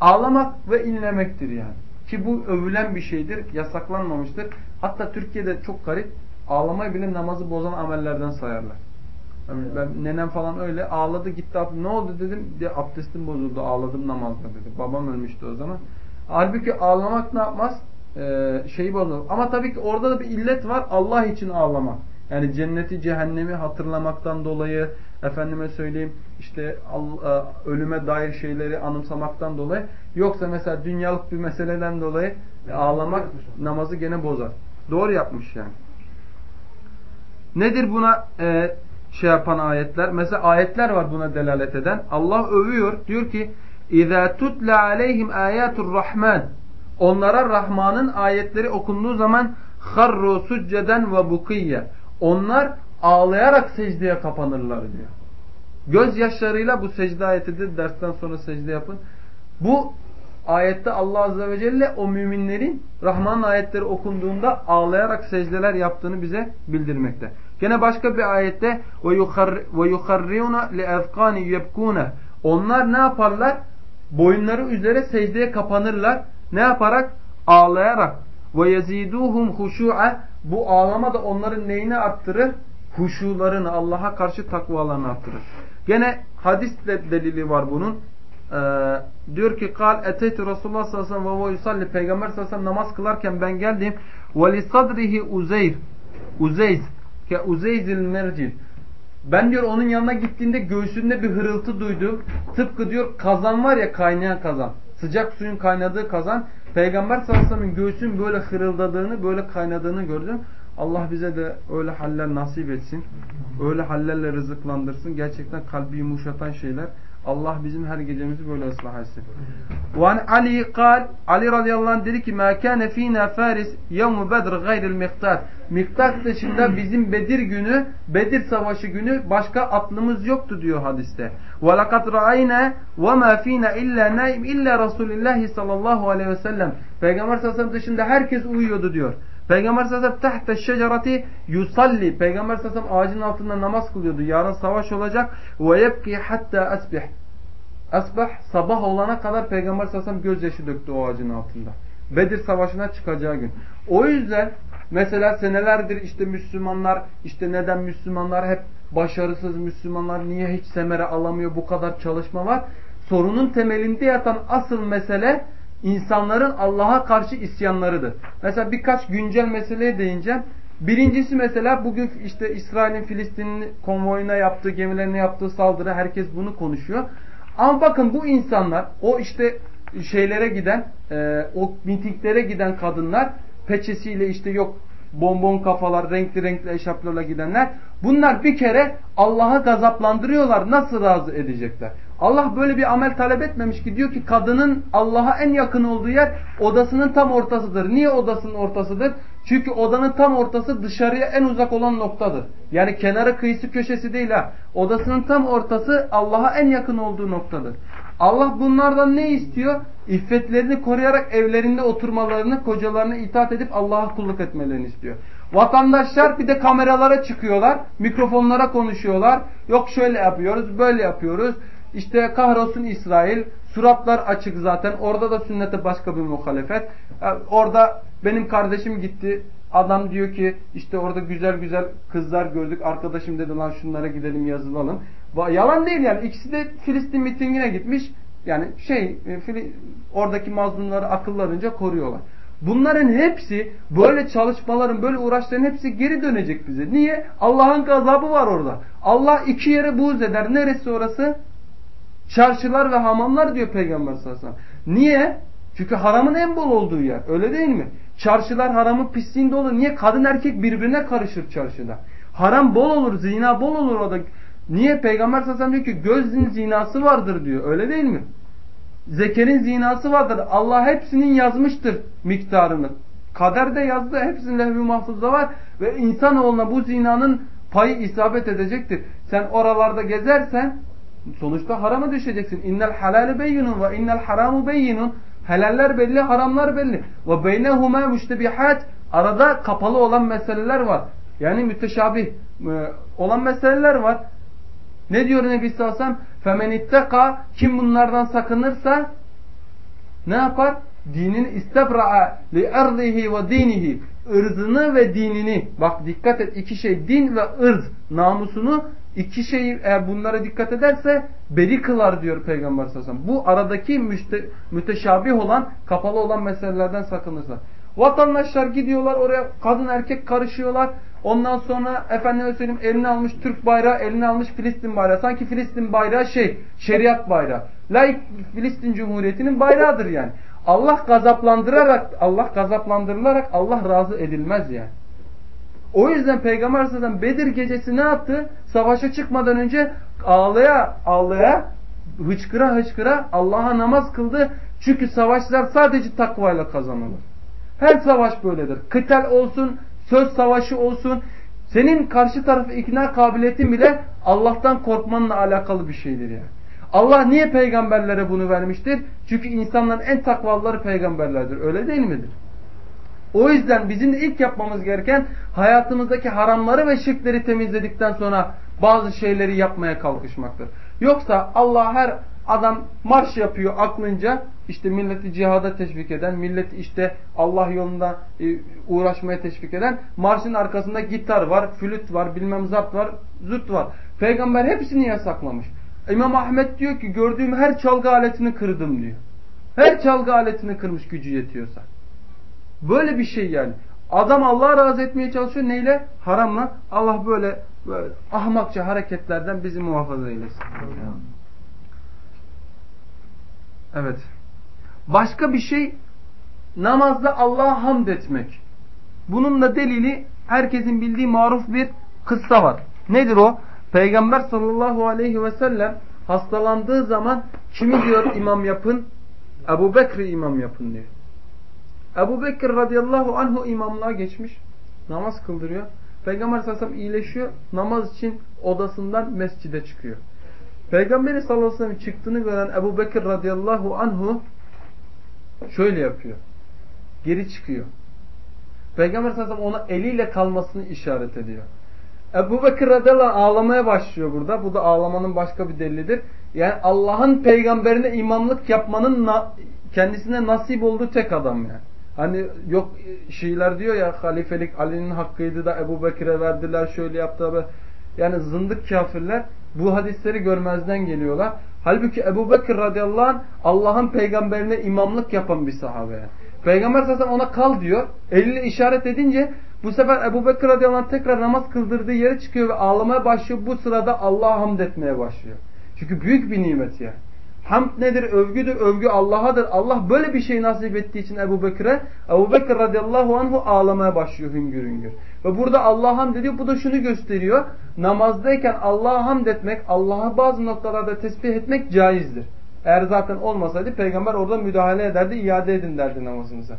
Ağlamak ve inlemektir yani. Ki bu övülen bir şeydir. Yasaklanmamıştır. Hatta Türkiye'de çok garip ağlamayı bile namazı bozan amellerden sayarlar. Yani ben nenem falan öyle ağladı gitti ne oldu dedim diye abdestim bozuldu ağladım namazda dedi. Babam ölmüştü o zaman. Halbuki ağlamak ne yapmaz? Ee, şeyi bozulur. Ama tabii ki orada da bir illet var. Allah için ağlamak. Yani cenneti cehennemi hatırlamaktan dolayı efendime söyleyeyim işte e, ölüme dair şeyleri anımsamaktan dolayı yoksa mesela dünyalık bir meseleden dolayı ağlamak namazı gene bozar. Doğru yapmış yani. Nedir buna e, şey yapan ayetler? Mesela ayetler var buna delalet eden. Allah övüyor. Diyor ki اِذَا تُتْلَ عَلَيْهِمْ آيَاتُ الرَّحْمَانِ Onlara Rahman'ın ayetleri okunduğu zaman خَرُّ سُجَّدًا وَبُقِيَّ onlar ağlayarak secdeye kapanırlar diyor. Gözyaşlarıyla bu secde ayetidir. Dersten sonra secde yapın. Bu ayette Allah Azze ve Celle o müminlerin Rahman'ın ayetleri okunduğunda ağlayarak secdeler yaptığını bize bildirmekte. Gene başka bir ayette li ezkani yebkuna. Onlar ne yaparlar? Boyunları üzere secdeye kapanırlar. Ne yaparak? Ağlayarak. Yeziduhum huşu'a. Bu ağlama da onların neyini arttırır? Huşularını, Allah'a karşı takvalarını arttırır. Gene hadis de delili var bunun. Ee, diyor ki kal eteytu Resulullah sallallahu aleyhi ve sellem Peygamber sallallahu aleyhi ve namaz kılarken ben geldim ve li sadrihi uzeyr uzeyz ke uzeyzil mercil ben diyor onun yanına gittiğinde göğsünde bir hırıltı duydum. Tıpkı diyor kazan var ya kaynayan kazan. Sıcak suyun kaynadığı kazan. Peygamber sallallahu aleyhi ve göğsün böyle hırıldadığını, böyle kaynadığını gördüm. Allah bize de öyle haller nasip etsin. Öyle hallerle rızıklandırsın. Gerçekten kalbi yumuşatan şeyler. Allah bizim her gecemizi böyle ıslah etsin. Ve Ali kal Ali radıyallahu anh dedi ki ma kana fina faris yevmu bedr gayril miktar. Miktar dışında bizim Bedir günü, Bedir savaşı günü başka atlımız yoktu diyor hadiste. Laqad ra'ayna ve ma fina illa naim illa Resulullah sallallahu aleyhi ve sellem. Peygamber sallallahu aleyhi ve sellem dışında herkes uyuyordu diyor. Peygamber sallallahu aleyhi ve sellem şecerati yusalli. Peygamber sallallahu aleyhi ve sellem ağacın altında namaz kılıyordu. Yarın savaş olacak. Ve yebki hatta asbih. Asbah sabah olana kadar Peygamber sallallahu aleyhi ve sellem gözyaşı döktü o ağacın altında. Bedir savaşına çıkacağı gün. O yüzden mesela senelerdir işte Müslümanlar işte neden Müslümanlar hep başarısız Müslümanlar niye hiç semere alamıyor bu kadar çalışma var. Sorunun temelinde yatan asıl mesele insanların Allah'a karşı isyanlarıdır. Mesela birkaç güncel meseleye değineceğim. Birincisi mesela bugün işte İsrail'in Filistin'in konvoyuna yaptığı, gemilerine yaptığı saldırı herkes bunu konuşuyor. Ama bakın bu insanlar o işte şeylere giden, e, o mitinglere giden kadınlar peçesiyle işte yok bonbon kafalar, renkli renkli eşaplarla gidenler. Bunlar bir kere Allah'a gazaplandırıyorlar. Nasıl razı edecekler? Allah böyle bir amel talep etmemiş ki diyor ki kadının Allah'a en yakın olduğu yer odasının tam ortasıdır. Niye odasının ortasıdır? Çünkü odanın tam ortası dışarıya en uzak olan noktadır. Yani kenarı kıyısı köşesi değil ha. Odasının tam ortası Allah'a en yakın olduğu noktadır. Allah bunlardan ne istiyor? İffetlerini koruyarak evlerinde oturmalarını, kocalarına itaat edip Allah'a kulluk etmelerini istiyor. Vatandaşlar bir de kameralara çıkıyorlar, mikrofonlara konuşuyorlar. Yok şöyle yapıyoruz, böyle yapıyoruz. İşte kahrolsun İsrail, suratlar açık zaten. Orada da sünnete başka bir muhalefet. Orada benim kardeşim gitti. Adam diyor ki işte orada güzel güzel kızlar gördük. Arkadaşım dedi lan şunlara gidelim yazılalım. Yalan değil yani. İkisi de Filistin mitingine gitmiş. Yani şey e, oradaki mazlumları akıllarınca koruyorlar. Bunların hepsi böyle çalışmaların böyle uğraşların hepsi geri dönecek bize. Niye? Allah'ın gazabı var orada. Allah iki yere buğz eder. Neresi orası? Çarşılar ve hamamlar diyor Peygamber sallallahu. Niye? Çünkü haramın en bol olduğu yer. Öyle değil mi? Çarşılar haramın pisliğinde olur. Niye? Kadın erkek birbirine karışır çarşıda. Haram bol olur, zina bol olur orada. Niye? Peygamber sallallahu diyor ki gözün zinası vardır diyor. Öyle değil mi? Zekerin zinası vardır. Allah hepsinin yazmıştır miktarını. Kader de yazdı. Hepsinin lehvi mahfuzda var. Ve insanoğluna bu zinanın payı isabet edecektir. Sen oralarda gezersen sonuçta harama düşeceksin. İnnel halale beyinun ve innel haramu beyinun. Helaller belli, haramlar belli. Ve beynehuma müştebihat. Arada kapalı olan meseleler var. Yani müteşabih e, olan meseleler var. Ne diyor Nebi sallallahu Femen itteka kim bunlardan sakınırsa ne yapar? Dinin istebra'a li erdihi ve dinihi ırzını ve dinini bak dikkat et iki şey din ve ırz namusunu iki şeyi eğer bunlara dikkat ederse beri kılar diyor Peygamber sallallahu. Bu aradaki müste, müteşabih olan kapalı olan meselelerden sakınırsa. Vatandaşlar gidiyorlar oraya kadın erkek karışıyorlar. Ondan sonra efendime söyleyeyim eline almış Türk bayrağı, eline almış Filistin bayrağı. Sanki Filistin bayrağı şey, şeriat bayrağı. Laik Filistin Cumhuriyeti'nin bayrağıdır yani. Allah gazaplandırarak, Allah gazaplandırılarak Allah razı edilmez yani. O yüzden Peygamber sallallahu Bedir gecesi ne yaptı? Savaşa çıkmadan önce ağlaya ağlaya hıçkıra hıçkıra Allah'a namaz kıldı. Çünkü savaşlar sadece takvayla kazanılır. Her savaş böyledir. Kıtal olsun, söz savaşı olsun. Senin karşı tarafı ikna kabiliyetin bile Allah'tan korkmanla alakalı bir şeydir yani. Allah niye peygamberlere bunu vermiştir? Çünkü insanların en takvalıları peygamberlerdir. Öyle değil midir? O yüzden bizim de ilk yapmamız gereken hayatımızdaki haramları ve şirkleri temizledikten sonra bazı şeyleri yapmaya kalkışmaktır. Yoksa Allah her adam marş yapıyor aklınca işte milleti cihada teşvik eden, milleti işte Allah yolunda e, uğraşmaya teşvik eden marşın arkasında gitar var, flüt var, bilmem zap var, zut var. Peygamber hepsini yasaklamış. İmam Ahmet diyor ki gördüğüm her çalgı aletini kırdım diyor. Her çalgı aletini kırmış gücü yetiyorsa. Böyle bir şey yani. Adam Allah'a razı etmeye çalışıyor neyle? Haramla. Allah böyle, böyle ahmakça hareketlerden bizi muhafaza eylesin. Evet. Başka bir şey namazda Allah'a hamd etmek. Bunun da delili herkesin bildiği maruf bir kıssa var. Nedir o? Peygamber sallallahu aleyhi ve sellem hastalandığı zaman kimi diyor imam yapın? Ebu Bekir'i imam yapın diyor. Ebu Bekir radıyallahu anhu imamlığa geçmiş. Namaz kıldırıyor. Peygamber sallallahu aleyhi ve sellem iyileşiyor. Namaz için odasından mescide çıkıyor. Peygamberi sallallahu aleyhi ve sellem çıktığını gören Ebu Bekir radıyallahu anhu şöyle yapıyor. Geri çıkıyor. Peygamber sallallahu aleyhi ve sellem ona eliyle kalmasını işaret ediyor. Ebu Bekir radıyallahu anh ağlamaya başlıyor burada. Bu da ağlamanın başka bir delilidir. Yani Allah'ın peygamberine imamlık yapmanın na kendisine nasip olduğu tek adam yani. Hani yok Şiiler diyor ya halifelik Ali'nin hakkıydı da Ebu Bekir'e verdiler şöyle yaptı. Yani zındık kafirler bu hadisleri görmezden geliyorlar. Halbuki Ebu Bekir radıyallahu anh Allah'ın peygamberine imamlık yapan bir sahabe. Peygamber zaten ona kal diyor. Eliyle işaret edince bu sefer Ebu Bekir radıyallahu anh tekrar namaz kıldırdığı yere çıkıyor ve ağlamaya başlıyor. Bu sırada Allah'a hamd etmeye başlıyor. Çünkü büyük bir nimet yani. Hamd nedir? Övgüdür. Övgü Allah'adır. Allah böyle bir şey nasip ettiği için Ebu Bekir'e Ebu Bekir radıyallahu anhu ağlamaya başlıyor hüngür hüngür. Ve burada Allah'a hamd ediyor. Bu da şunu gösteriyor. Namazdayken Allah'a hamd etmek, Allah'a bazı noktalarda tesbih etmek caizdir. Eğer zaten olmasaydı peygamber orada müdahale ederdi, iade edin derdi namazınıza.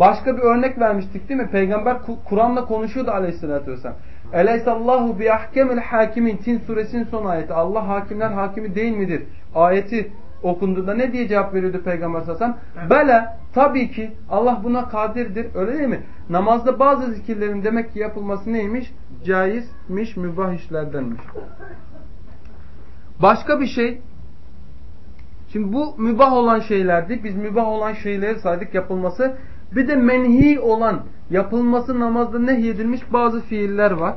Başka bir örnek vermiştik değil mi? Peygamber Kur'an'la konuşuyordu aleyhissalatü vesselam. Eleysallahu bi ahkemil hakimin Tin suresinin son ayeti. Allah hakimler hakimi değil midir? Ayeti okunduğunda ne diye cevap veriyordu Peygamber sallallahu aleyhi ve sellem? Bele tabii ki Allah buna kadirdir. Öyle değil mi? Namazda bazı zikirlerin demek ki yapılması neymiş? Caizmiş, mübah işlerdenmiş. Başka bir şey Şimdi bu mübah olan şeylerdi. Biz mübah olan şeyleri saydık yapılması. Bir de menhi olan yapılması namazda nehyedilmiş bazı fiiller var.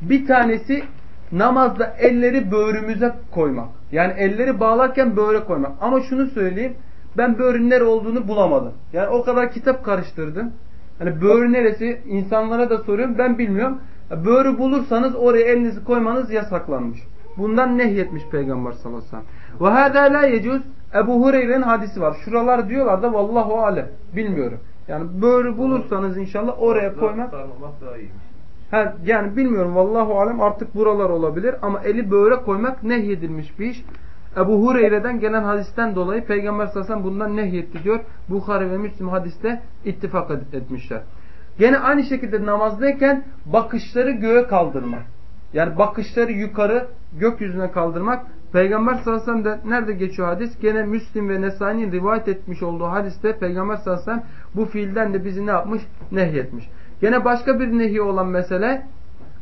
Bir tanesi namazda elleri böğrümüze koymak. Yani elleri bağlarken böğre koymak. Ama şunu söyleyeyim. Ben böğrün nere olduğunu bulamadım. Yani o kadar kitap karıştırdım. Hani böğrü neresi insanlara da soruyorum ben bilmiyorum. Böğrü bulursanız oraya elinizi koymanız yasaklanmış. Bundan nehyetmiş Peygamber sallallahu aleyhi ve sellem. Ve hâdâ yecûz Ebu Hureyre'nin hadisi var. Şuralar diyorlar da vallahu alem. Bilmiyorum. Yani böğrü bulursanız inşallah oraya koymak. Ha, yani bilmiyorum vallahu alem artık buralar olabilir ama eli böğre koymak nehyedilmiş bir iş. Ebu Hureyre'den gelen hadisten dolayı Peygamber sallallahu bundan nehyetti diyor. Bukhari ve Müslim hadiste ittifak etmişler. Gene aynı şekilde namazdayken bakışları göğe kaldırmak. Yani bakışları yukarı gökyüzüne kaldırmak. Peygamber sallallahu aleyhi nerede geçiyor hadis? Gene Müslim ve Nesai'nin rivayet etmiş olduğu hadiste Peygamber sallallahu bu fiilden de bizi ne yapmış? Nehyetmiş. Gene başka bir nehi olan mesele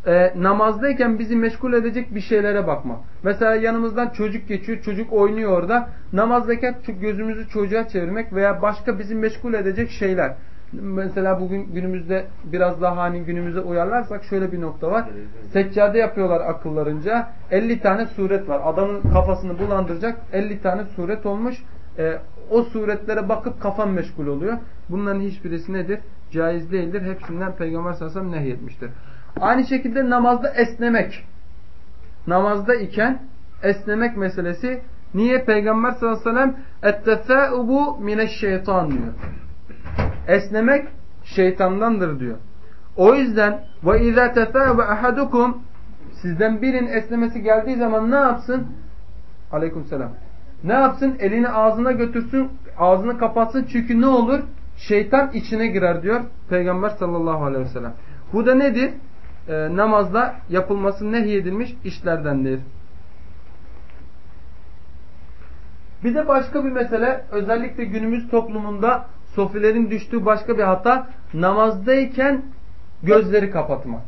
e, namazdayken bizi meşgul edecek bir şeylere bakmak. Mesela yanımızdan çocuk geçiyor, çocuk oynuyor orada. Namazdayken gözümüzü çocuğa çevirmek veya başka bizi meşgul edecek şeyler. Mesela bugün günümüzde biraz daha hani günümüze uyarlarsak şöyle bir nokta var. Seccade yapıyorlar akıllarınca. 50 tane suret var. Adamın kafasını bulandıracak 50 tane suret olmuş. E, o suretlere bakıp kafan meşgul oluyor. Bunların hiçbirisi nedir? Caiz değildir. Hepsinden Peygamber sallallahu aleyhi ve sellem nehyetmiştir. Aynı şekilde namazda esnemek. Namazda iken esnemek meselesi niye Peygamber sallallahu aleyhi ve sellem ettefâubu mineşşeytan diyor. Esnemek şeytandandır diyor. O yüzden ve izâ tefâve ahadukum sizden birinin esnemesi geldiği zaman ne yapsın? Aleykümselam. Ne yapsın? Elini ağzına götürsün, ağzını kapatsın çünkü ne olur? Şeytan içine girer diyor Peygamber sallallahu aleyhi ve sellem. Bu da nedir? Ee, namazda yapılması nehyedilmiş işlerdendir. Bir de başka bir mesele özellikle günümüz toplumunda sofilerin düştüğü başka bir hata namazdayken gözleri kapatmak.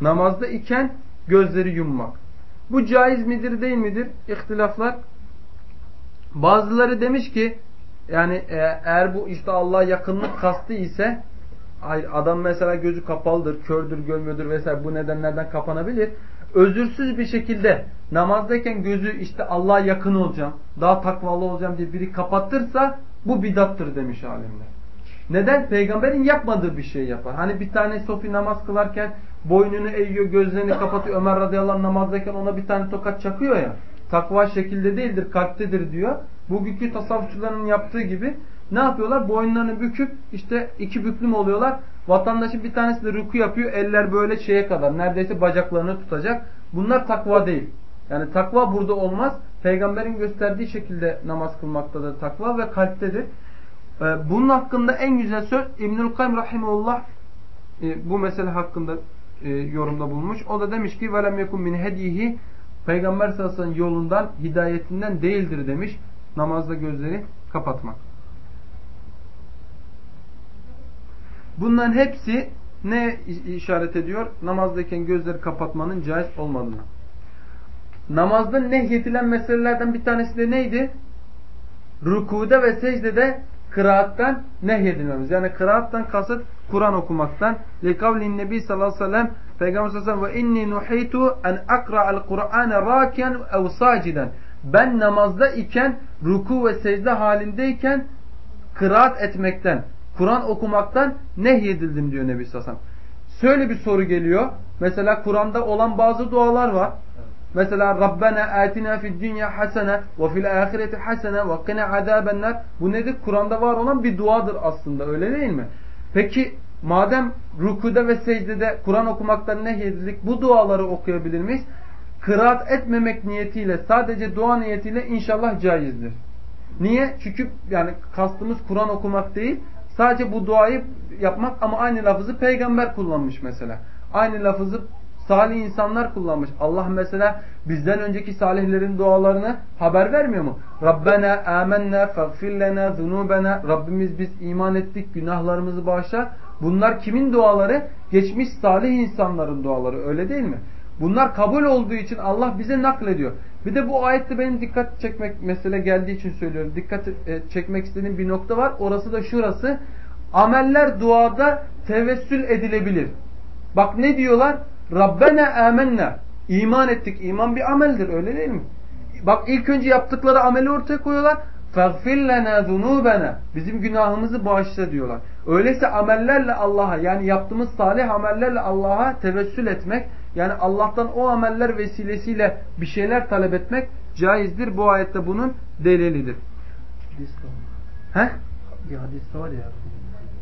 Namazda iken gözleri yummak. Bu caiz midir değil midir? İhtilaflar. Bazıları demiş ki yani e, eğer bu işte Allah'a yakınlık kastı ise adam mesela gözü kapalıdır, kördür, görmüyordur vesaire bu nedenlerden kapanabilir. Özürsüz bir şekilde namazdayken gözü işte Allah'a yakın olacağım, daha takvalı olacağım diye biri kapattırsa bu bidattır demiş alimler. Neden? Peygamberin yapmadığı bir şey yapar. Hani bir tane Sofi namaz kılarken boynunu eğiyor, gözlerini kapatıyor. Ömer radıyallahu anh namazdayken ona bir tane tokat çakıyor ya. Takva şekilde değildir, kalptedir diyor. Bugünkü tasavvufçuların yaptığı gibi ne yapıyorlar? Boynlarını büküp işte iki büklüm oluyorlar. Vatandaşın bir tanesi de ruku yapıyor. Eller böyle şeye kadar neredeyse bacaklarını tutacak. Bunlar takva değil. Yani takva burada olmaz. Peygamberin gösterdiği şekilde namaz kılmaktadır takva ve kalptedir. Ee, bunun hakkında en güzel söz İbnül Kayyum Rahimullah e, bu mesele hakkında e, yorumda bulmuş. O da demiş ki velem yekun min hedihi Peygamber sallallahu aleyhi yolundan, hidayetinden değildir demiş. Namazda gözleri kapatmak. Bunların hepsi ne işaret ediyor? Namazdayken gözleri kapatmanın caiz olmadığını. Namazda nehyedilen meselelerden bir tanesi de neydi? Rukuda ve secdede kıraattan nehyedilmemiz. Yani kıraattan kasıt Kur'an okumaktan. Likavlin Nebi sallallahu aleyhi ve sellem Peygamber sallallahu aleyhi ve inni nuhitu en akra'al Kur'ane raken ev saciden. Ben namazda iken ruku ve secde halindeyken kıraat etmekten, Kur'an okumaktan nehyedildim diyor Nebi sallallahu aleyhi ve sellem. Şöyle bir soru geliyor. Mesela Kur'an'da olan bazı dualar var. Mesela Rabbena atina fid dünya hasene ve fil ahireti hasene ve qina azabennar. Bu nedir? Kur'an'da var olan bir duadır aslında. Öyle değil mi? Peki madem rükuda ve secdede Kur'an okumaktan nehyedildik bu duaları okuyabilir miyiz? Kıraat etmemek niyetiyle sadece dua niyetiyle inşallah caizdir. Niye? Çünkü yani kastımız Kur'an okumak değil. Sadece bu duayı yapmak ama aynı lafızı peygamber kullanmış mesela. Aynı lafızı salih insanlar kullanmış. Allah mesela bizden önceki salihlerin dualarını haber vermiyor mu? Rabbena amennâ faghfir lena zunubena. Rabbimiz biz iman ettik, günahlarımızı bağışla. Bunlar kimin duaları? Geçmiş salih insanların duaları öyle değil mi? Bunlar kabul olduğu için Allah bize naklediyor. Bir de bu ayette benim dikkat çekmek mesele geldiği için söylüyorum. Dikkat e, çekmek istediğim bir nokta var. Orası da şurası. Ameller duada tevessül edilebilir. Bak ne diyorlar? Rabbena amenna. İman ettik. İman bir ameldir öyle değil mi? Bak ilk önce yaptıkları ameli ortaya koyuyorlar. Fagfir lena zunubena. Bizim günahımızı bağışla diyorlar. Öyleyse amellerle Allah'a yani yaptığımız salih amellerle Allah'a tevessül etmek yani Allah'tan o ameller vesilesiyle bir şeyler talep etmek caizdir. Bu ayette bunun delilidir. He? Bir hadis var ya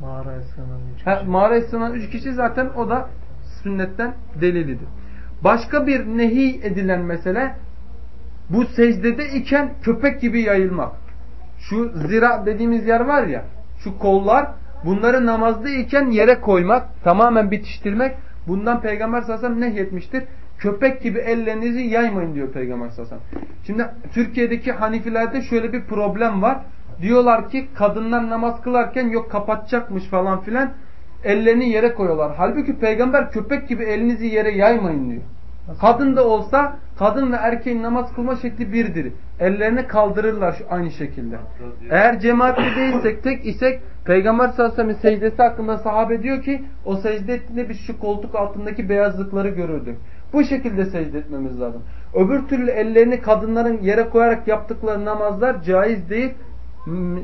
mağaraya sığınan üç kişi. mağaraya sığınan üç kişi zaten o da sünnetten delilidir. Başka bir nehi edilen mesele bu secdede iken köpek gibi yayılmak. Şu zira dediğimiz yer var ya şu kollar bunları namazda iken yere koymak tamamen bitiştirmek bundan Peygamber sallallahu aleyhi ve sellem nehyetmiştir. Köpek gibi ellerinizi yaymayın diyor Peygamber sallallahu aleyhi ve sellem. Şimdi Türkiye'deki Hanifilerde şöyle bir problem var. Diyorlar ki kadınlar namaz kılarken yok kapatacakmış falan filan ellerini yere koyuyorlar. Halbuki peygamber köpek gibi elinizi yere yaymayın diyor. Kadın da olsa kadın ve erkeğin namaz kılma şekli birdir. Ellerini kaldırırlar aynı şekilde. Eğer cemaatli değilsek tek isek Peygamber sallallahu aleyhi ve sellem'in secdesi hakkında sahabe diyor ki o secde ettiğinde biz şu koltuk altındaki beyazlıkları görürdük. Bu şekilde secde etmemiz lazım. Öbür türlü ellerini kadınların yere koyarak yaptıkları namazlar caiz değil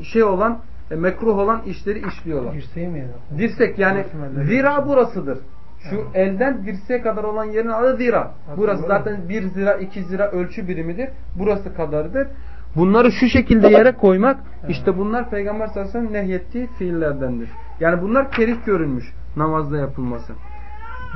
şey olan e, mekruh olan işleri işliyorlar. Dirseği mi yani? Dirsek yani zira burasıdır. Şu Evet. elden dirseğe kadar olan yerin adı zira. Burası zaten bir zira iki zira ölçü birimidir. Burası kadardır. Bunları şu şekilde yere koymak işte bunlar Peygamber sallallahu aleyhi ve sellem nehyettiği fiillerdendir. Yani bunlar kerih görülmüş namazda yapılması.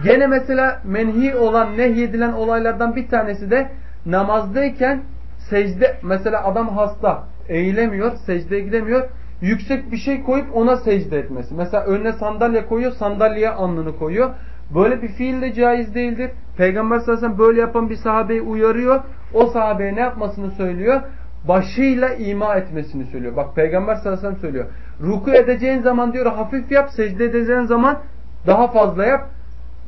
Gene mesela menhi olan nehyedilen olaylardan bir tanesi de namazdayken secde mesela adam hasta eğilemiyor secdeye gidemiyor yüksek bir şey koyup ona secde etmesi. Mesela önüne sandalye koyuyor sandalyeye alnını koyuyor. Böyle bir fiil de caiz değildir. Peygamber sallallahu aleyhi ve sellem böyle yapan bir sahabeyi uyarıyor. O sahabeye ne yapmasını söylüyor? Başıyla ima etmesini söylüyor. Bak Peygamber sallallahu aleyhi ve sellem söylüyor. Ruku edeceğin zaman diyor hafif yap, secde edeceğin zaman daha fazla yap.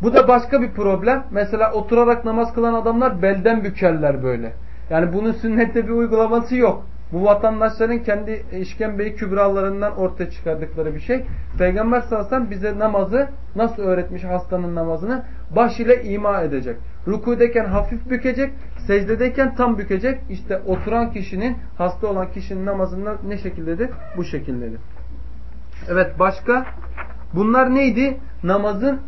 Bu da başka bir problem. Mesela oturarak namaz kılan adamlar belden bükerler böyle. Yani bunun sünnette bir uygulaması yok. Bu vatandaşların kendi işkembeyi kübralarından ortaya çıkardıkları bir şey. Peygamber sallallahu aleyhi ve sellem bize namazı nasıl öğretmiş hastanın namazını? Baş ile ima edecek. Rukudeyken hafif bükecek, secdedeyken tam bükecek. İşte oturan kişinin, hasta olan kişinin namazında ne şekildedir? Bu şekildedir. Evet başka? Bunlar neydi? Namazın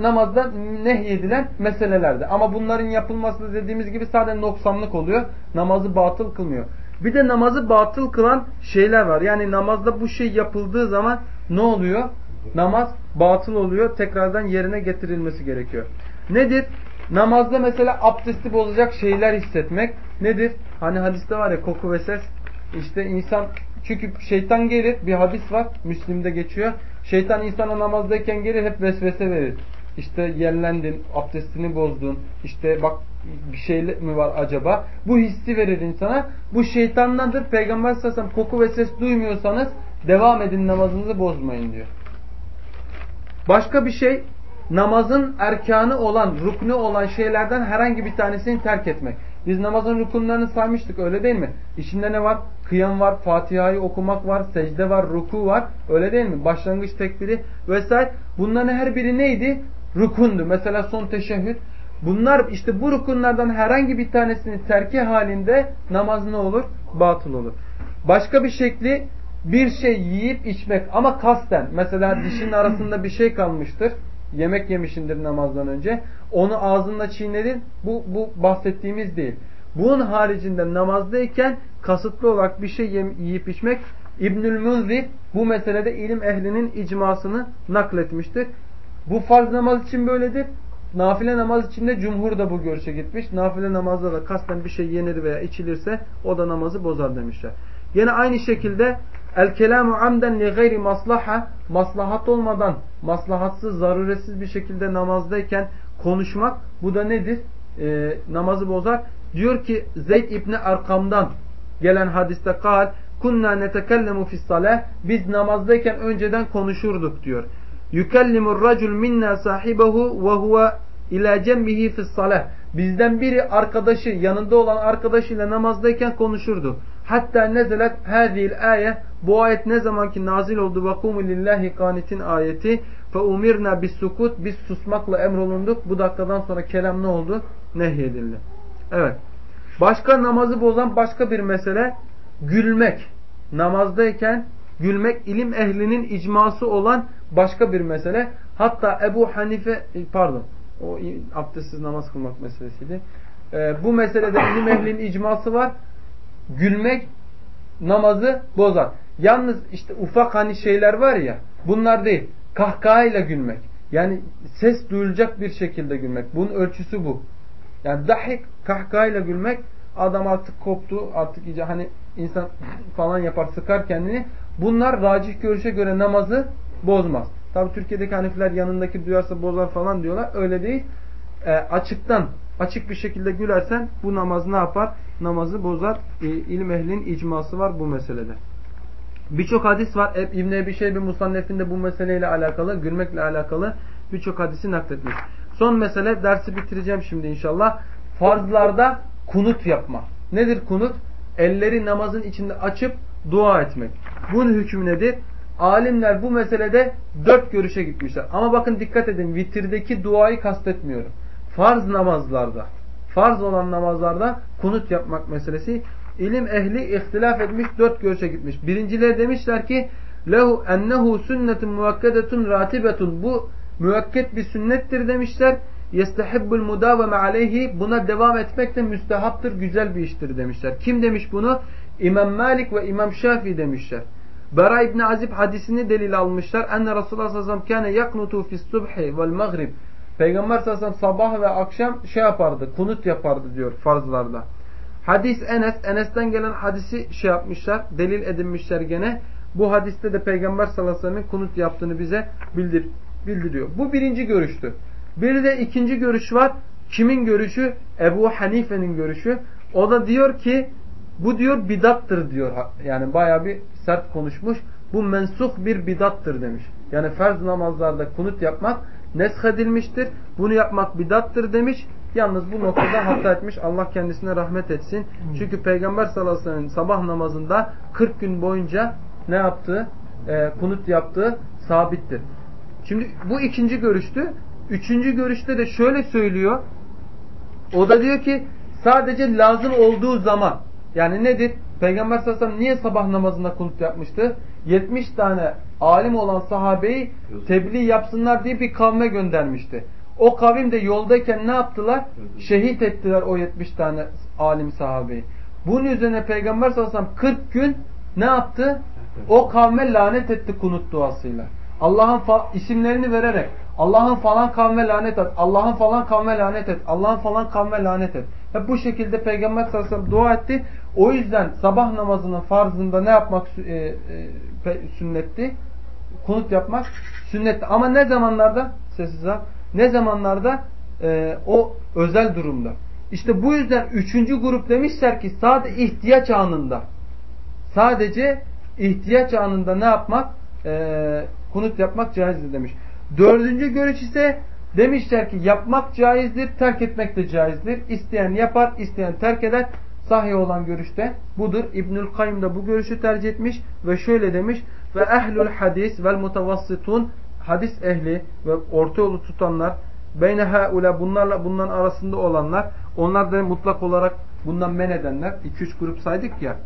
namazda nehyedilen meselelerdi. Ama bunların yapılması dediğimiz gibi sadece noksanlık oluyor. Namazı batıl kılmıyor. Bir de namazı batıl kılan şeyler var. Yani namazda bu şey yapıldığı zaman ne oluyor? Namaz batıl oluyor. Tekrardan yerine getirilmesi gerekiyor. Nedir? Namazda mesela abdesti bozacak şeyler hissetmek. Nedir? Hani hadiste var ya koku ve ses. İşte insan çünkü şeytan gelir bir hadis var Müslim'de geçiyor. Şeytan insana namazdayken gelir hep vesvese verir. İşte yerlendin, abdestini bozdun, işte bak bir şey mi var acaba? Bu hissi verir insana. Bu şeytandandır. Peygamber sallallahu aleyhi ve koku ve ses duymuyorsanız devam edin namazınızı bozmayın diyor. Başka bir şey namazın erkanı olan, ruknu olan şeylerden herhangi bir tanesini terk etmek. Biz namazın rukunlarını saymıştık öyle değil mi? İçinde ne var? Kıyam var, Fatiha'yı okumak var, secde var, ruku var. Öyle değil mi? Başlangıç tekbiri vesaire. Bunların her biri neydi? Rukundu. Mesela son teşehhüd. Bunlar işte bu rukunlardan herhangi bir tanesini terki halinde namaz ne olur? Batıl olur. Başka bir şekli bir şey yiyip içmek ama kasten. Mesela dişin arasında bir şey kalmıştır. Yemek yemişindir namazdan önce. Onu ağzında çiğnedin. Bu, bu bahsettiğimiz değil. Bunun haricinde namazdayken kasıtlı olarak bir şey yiyip içmek İbnül Munzir bu meselede ilim ehlinin icmasını nakletmiştir. Bu farz namaz için böyledir. Nafile namaz içinde cumhur da bu görüşe gitmiş. Nafile namazda da kasten bir şey yenir veya içilirse o da namazı bozar demişler. Yine aynı şekilde el kelamu amden li gayri maslaha maslahat olmadan maslahatsız, zaruretsiz bir şekilde namazdayken konuşmak bu da nedir? E, namazı bozar. Diyor ki Zeyd İbni Arkam'dan gelen hadiste kal kunna netekellemu fis biz namazdayken önceden konuşurduk diyor. Yukellimur racul minna sahibehu ve huve ila cemmihi fis salah. Bizden biri arkadaşı, yanında olan arkadaşıyla namazdayken konuşurdu. Hatta nezelet hazil ayet bu ayet ne zamanki nazil oldu ve kumu lillahi kanitin ayeti fe umirna bis sukut biz susmakla emrolunduk. Bu dakikadan sonra kelam ne oldu? Nehyedildi. Evet. Başka namazı bozan başka bir mesele gülmek. Namazdayken gülmek ilim ehlinin icması olan başka bir mesele. Hatta Ebu Hanife e, pardon o abdestsiz namaz kılmak meselesiydi. Ee, bu meselede ilim ehlinin icması var. Gülmek namazı bozar. Yalnız işte ufak hani şeyler var ya bunlar değil. Kahkahayla gülmek. Yani ses duyulacak bir şekilde gülmek. Bunun ölçüsü bu. Yani dahik kahkahayla gülmek adam artık koptu. Artık iyice hani insan falan yapar sıkar kendini. Bunlar racih görüşe göre namazı bozmaz. Tabi Türkiye'deki hanifiler yanındaki duyarsa bozar falan diyorlar. Öyle değil. E, açıktan açık bir şekilde gülersen bu namaz ne yapar? Namazı bozar. E, ilim ehlinin icması var bu meselede. Birçok hadis var. E, İbn Ebi Şeybi Musannef'inde bu meseleyle alakalı, gülmekle alakalı birçok hadisi nakletmiş. Son mesele dersi bitireceğim şimdi inşallah. Farzlarda kunut yapma. Nedir kunut? Elleri namazın içinde açıp dua etmek. Bunun hükmü nedir? Alimler bu meselede dört görüşe gitmişler. Ama bakın dikkat edin vitirdeki duayı kastetmiyorum. Farz namazlarda, farz olan namazlarda kunut yapmak meselesi ilim ehli ihtilaf etmiş dört görüşe gitmiş. Birinciler demişler ki lehu ennehu sünnetun muvakkedetun ratibetun bu müvekket bir sünnettir demişler. Yestehibbul mudaveme aleyhi buna devam etmek de müstehaptır, güzel bir iştir demişler. Kim demiş bunu? İmam Malik ve İmam Şafii demişler. Bera İbni Azib hadisini delil almışlar. Enne Resulullah sallallahu aleyhi ve sellem kâne yaknutu. Peygamber sallallahu sabah ve akşam şey yapardı, kunut yapardı diyor farzlarda. Hadis Enes, Enes'ten gelen hadisi şey yapmışlar, delil edinmişler gene. Bu hadiste de Peygamber sallallahu aleyhi ve sellem'in kunut yaptığını bize bildir, bildiriyor. Bu birinci görüştü. Bir de ikinci görüş var. Kimin görüşü? Ebu Hanife'nin görüşü. O da diyor ki Bu diyor bidattır diyor. Yani baya bir sert konuşmuş. Bu mensuh bir bidattır demiş. Yani farz namazlarda kunut yapmak nesh edilmiştir. Bunu yapmak bidattır demiş. Yalnız bu noktada hata etmiş. Allah kendisine rahmet etsin. Çünkü Peygamber sallallahu aleyhi ve sellem sabah namazında 40 gün boyunca ne yaptı? Ee, kunut yaptığı sabittir. Şimdi bu ikinci görüştü. Üçüncü görüşte de şöyle söylüyor. O da diyor ki sadece lazım olduğu zaman yani nedir? Peygamber sallallahu aleyhi ve sellem niye sabah namazında kunut yapmıştı? 70 tane alim olan sahabeyi tebliğ yapsınlar diye bir kavme göndermişti. O kavim de yoldayken ne yaptılar? Şehit ettiler o 70 tane alim sahabeyi. Bunun üzerine Peygamber sallallahu aleyhi ve sellem 40 gün ne yaptı? O kavme lanet etti kunut duasıyla. Allah'ın isimlerini vererek Allah'ın falan kavme lanet et. Allah'ın falan kavme lanet et. Allah'ın falan kavme lanet et. Hep bu şekilde Peygamber sallallahu aleyhi ve sellem dua etti. O yüzden sabah namazının farzında ne yapmak e, e, sünnetti? Kunut yapmak sünnetti. Ama ne zamanlarda? Sessiz al. Ne zamanlarda? E, o özel durumda. İşte bu yüzden üçüncü grup demişler ki sadece ihtiyaç anında. Sadece ihtiyaç anında ne yapmak? E, kunut yapmak caizdir demiş. Dördüncü görüş ise demişler ki yapmak caizdir, terk etmek de caizdir. İsteyen yapar, isteyen terk eder. Sahih olan görüşte budur. İbnül Kayyum da bu görüşü tercih etmiş ve şöyle demiş ve ehlül hadis vel mutavassitun hadis ehli ve orta yolu tutanlar beyne haula bunlarla bunların arasında olanlar onlar da mutlak olarak bundan men edenler 2-3 grup saydık ya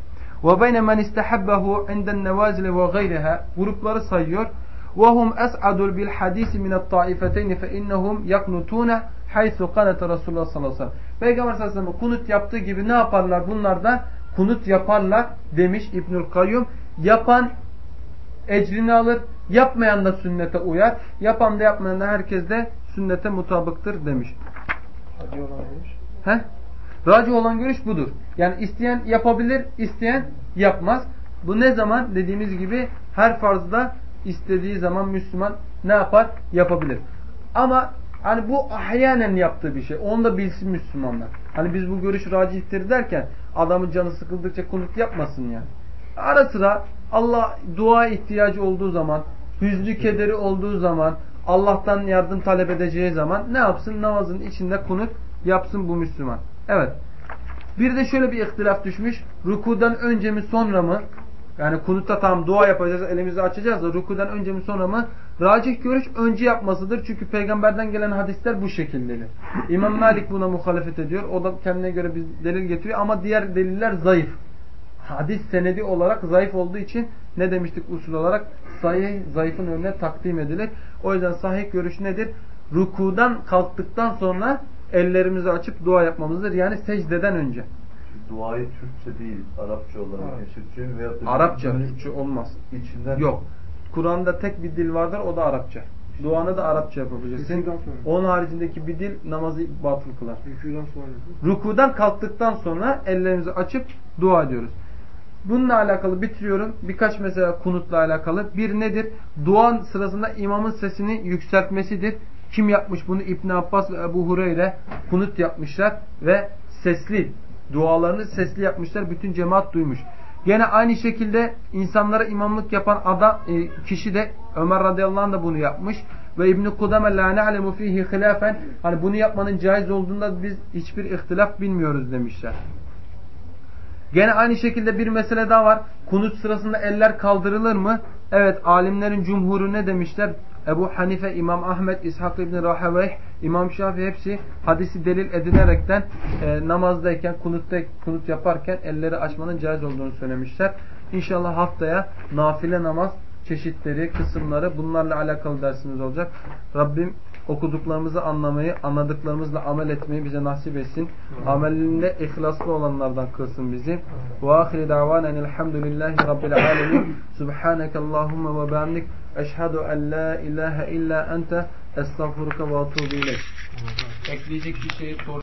ve beyne men istehabbehu inden nevazil ve gayriha grupları sayıyor وهم أسعد بالحديث من الطائفتين فإنهم يقنطون حيث قنت Resulullah sallallahu aleyhi ve sellem. Peygamber sallallahu aleyhi ve sellem kunut yaptığı gibi ne yaparlar? Bunlar da kunut yaparlar demiş İbnül Kayyum. Yapan ecrini alır. Yapmayan da sünnete uyar. Yapan da yapmayan da herkes de sünnete mutabıktır demiş. Hadi olan görüş. He? Raci olan görüş budur. Yani isteyen yapabilir, isteyen yapmaz. Bu ne zaman? Dediğimiz gibi her farzda istediği zaman Müslüman ne yapar? Yapabilir. Ama hani bu ahyanen yaptığı bir şey. Onu da bilsin Müslümanlar. Hani biz bu görüş racihtir derken adamın canı sıkıldıkça kunut yapmasın yani. Ara sıra Allah dua ihtiyacı olduğu zaman, hüznü kederi olduğu zaman, Allah'tan yardım talep edeceği zaman ne yapsın? Namazın içinde kunut yapsın bu Müslüman. Evet. Bir de şöyle bir ihtilaf düşmüş. Rukudan önce mi sonra mı? Yani kunutta tam dua yapacağız, elimizi açacağız da rukudan önce mi sonra mı? Racih görüş önce yapmasıdır. Çünkü peygamberden gelen hadisler bu şekildedir. İmam Malik buna muhalefet ediyor. O da kendine göre bir delil getiriyor ama diğer deliller zayıf. Hadis senedi olarak zayıf olduğu için ne demiştik usul olarak? Sahih zayıfın önüne takdim edilir. O yüzden sahih görüş nedir? Rukudan kalktıktan sonra ellerimizi açıp dua yapmamızdır. Yani secdeden önce duayı Türkçe değil, Arapça olarak evet. Türkçe veya Arapça, Türkçe olmaz. İçinden Yok. Kur'an'da tek bir dil vardır, o da Arapça. Duanı da Arapça yapabileceksin. Onun haricindeki bir dil namazı batıl kılar. Rukudan kalktıktan sonra ellerimizi açıp dua ediyoruz. Bununla alakalı bitiriyorum. Birkaç mesela kunutla alakalı. Bir nedir? Dua sırasında imamın sesini yükseltmesidir. Kim yapmış bunu? İbn Abbas ve Ebu Hureyre kunut yapmışlar ve sesli Dualarını sesli yapmışlar. Bütün cemaat duymuş. Gene aynı şekilde insanlara imamlık yapan adam, e, kişi de Ömer radıyallahu anh da bunu yapmış. Ve İbn-i Kudame la ne'lemu fihi hilafen hani bunu yapmanın caiz olduğunda biz hiçbir ihtilaf bilmiyoruz demişler. Gene aynı şekilde bir mesele daha var. Kunut sırasında eller kaldırılır mı? Evet alimlerin cumhuru ne demişler? Ebu Hanife, İmam Ahmet, İshak İbni Rahaveyh, İmam Şafii hepsi hadisi delil edinerekten e, namazdayken, kunutta, kunut yaparken elleri açmanın caiz olduğunu söylemişler. İnşallah haftaya nafile namaz çeşitleri, kısımları bunlarla alakalı dersimiz olacak. Rabbim okuduklarımızı anlamayı, anladıklarımızla amel etmeyi bize nasip etsin. Amelinde ihlaslı olanlardan kılsın bizi. Ve ahiri davanen elhamdülillahi rabbil alemin. Subhaneke Allahumma ve bihamdik. Eşhedü en la ilahe illa ente estağfuruka ve atubu ileyk. Ekleyecek bir şey sor.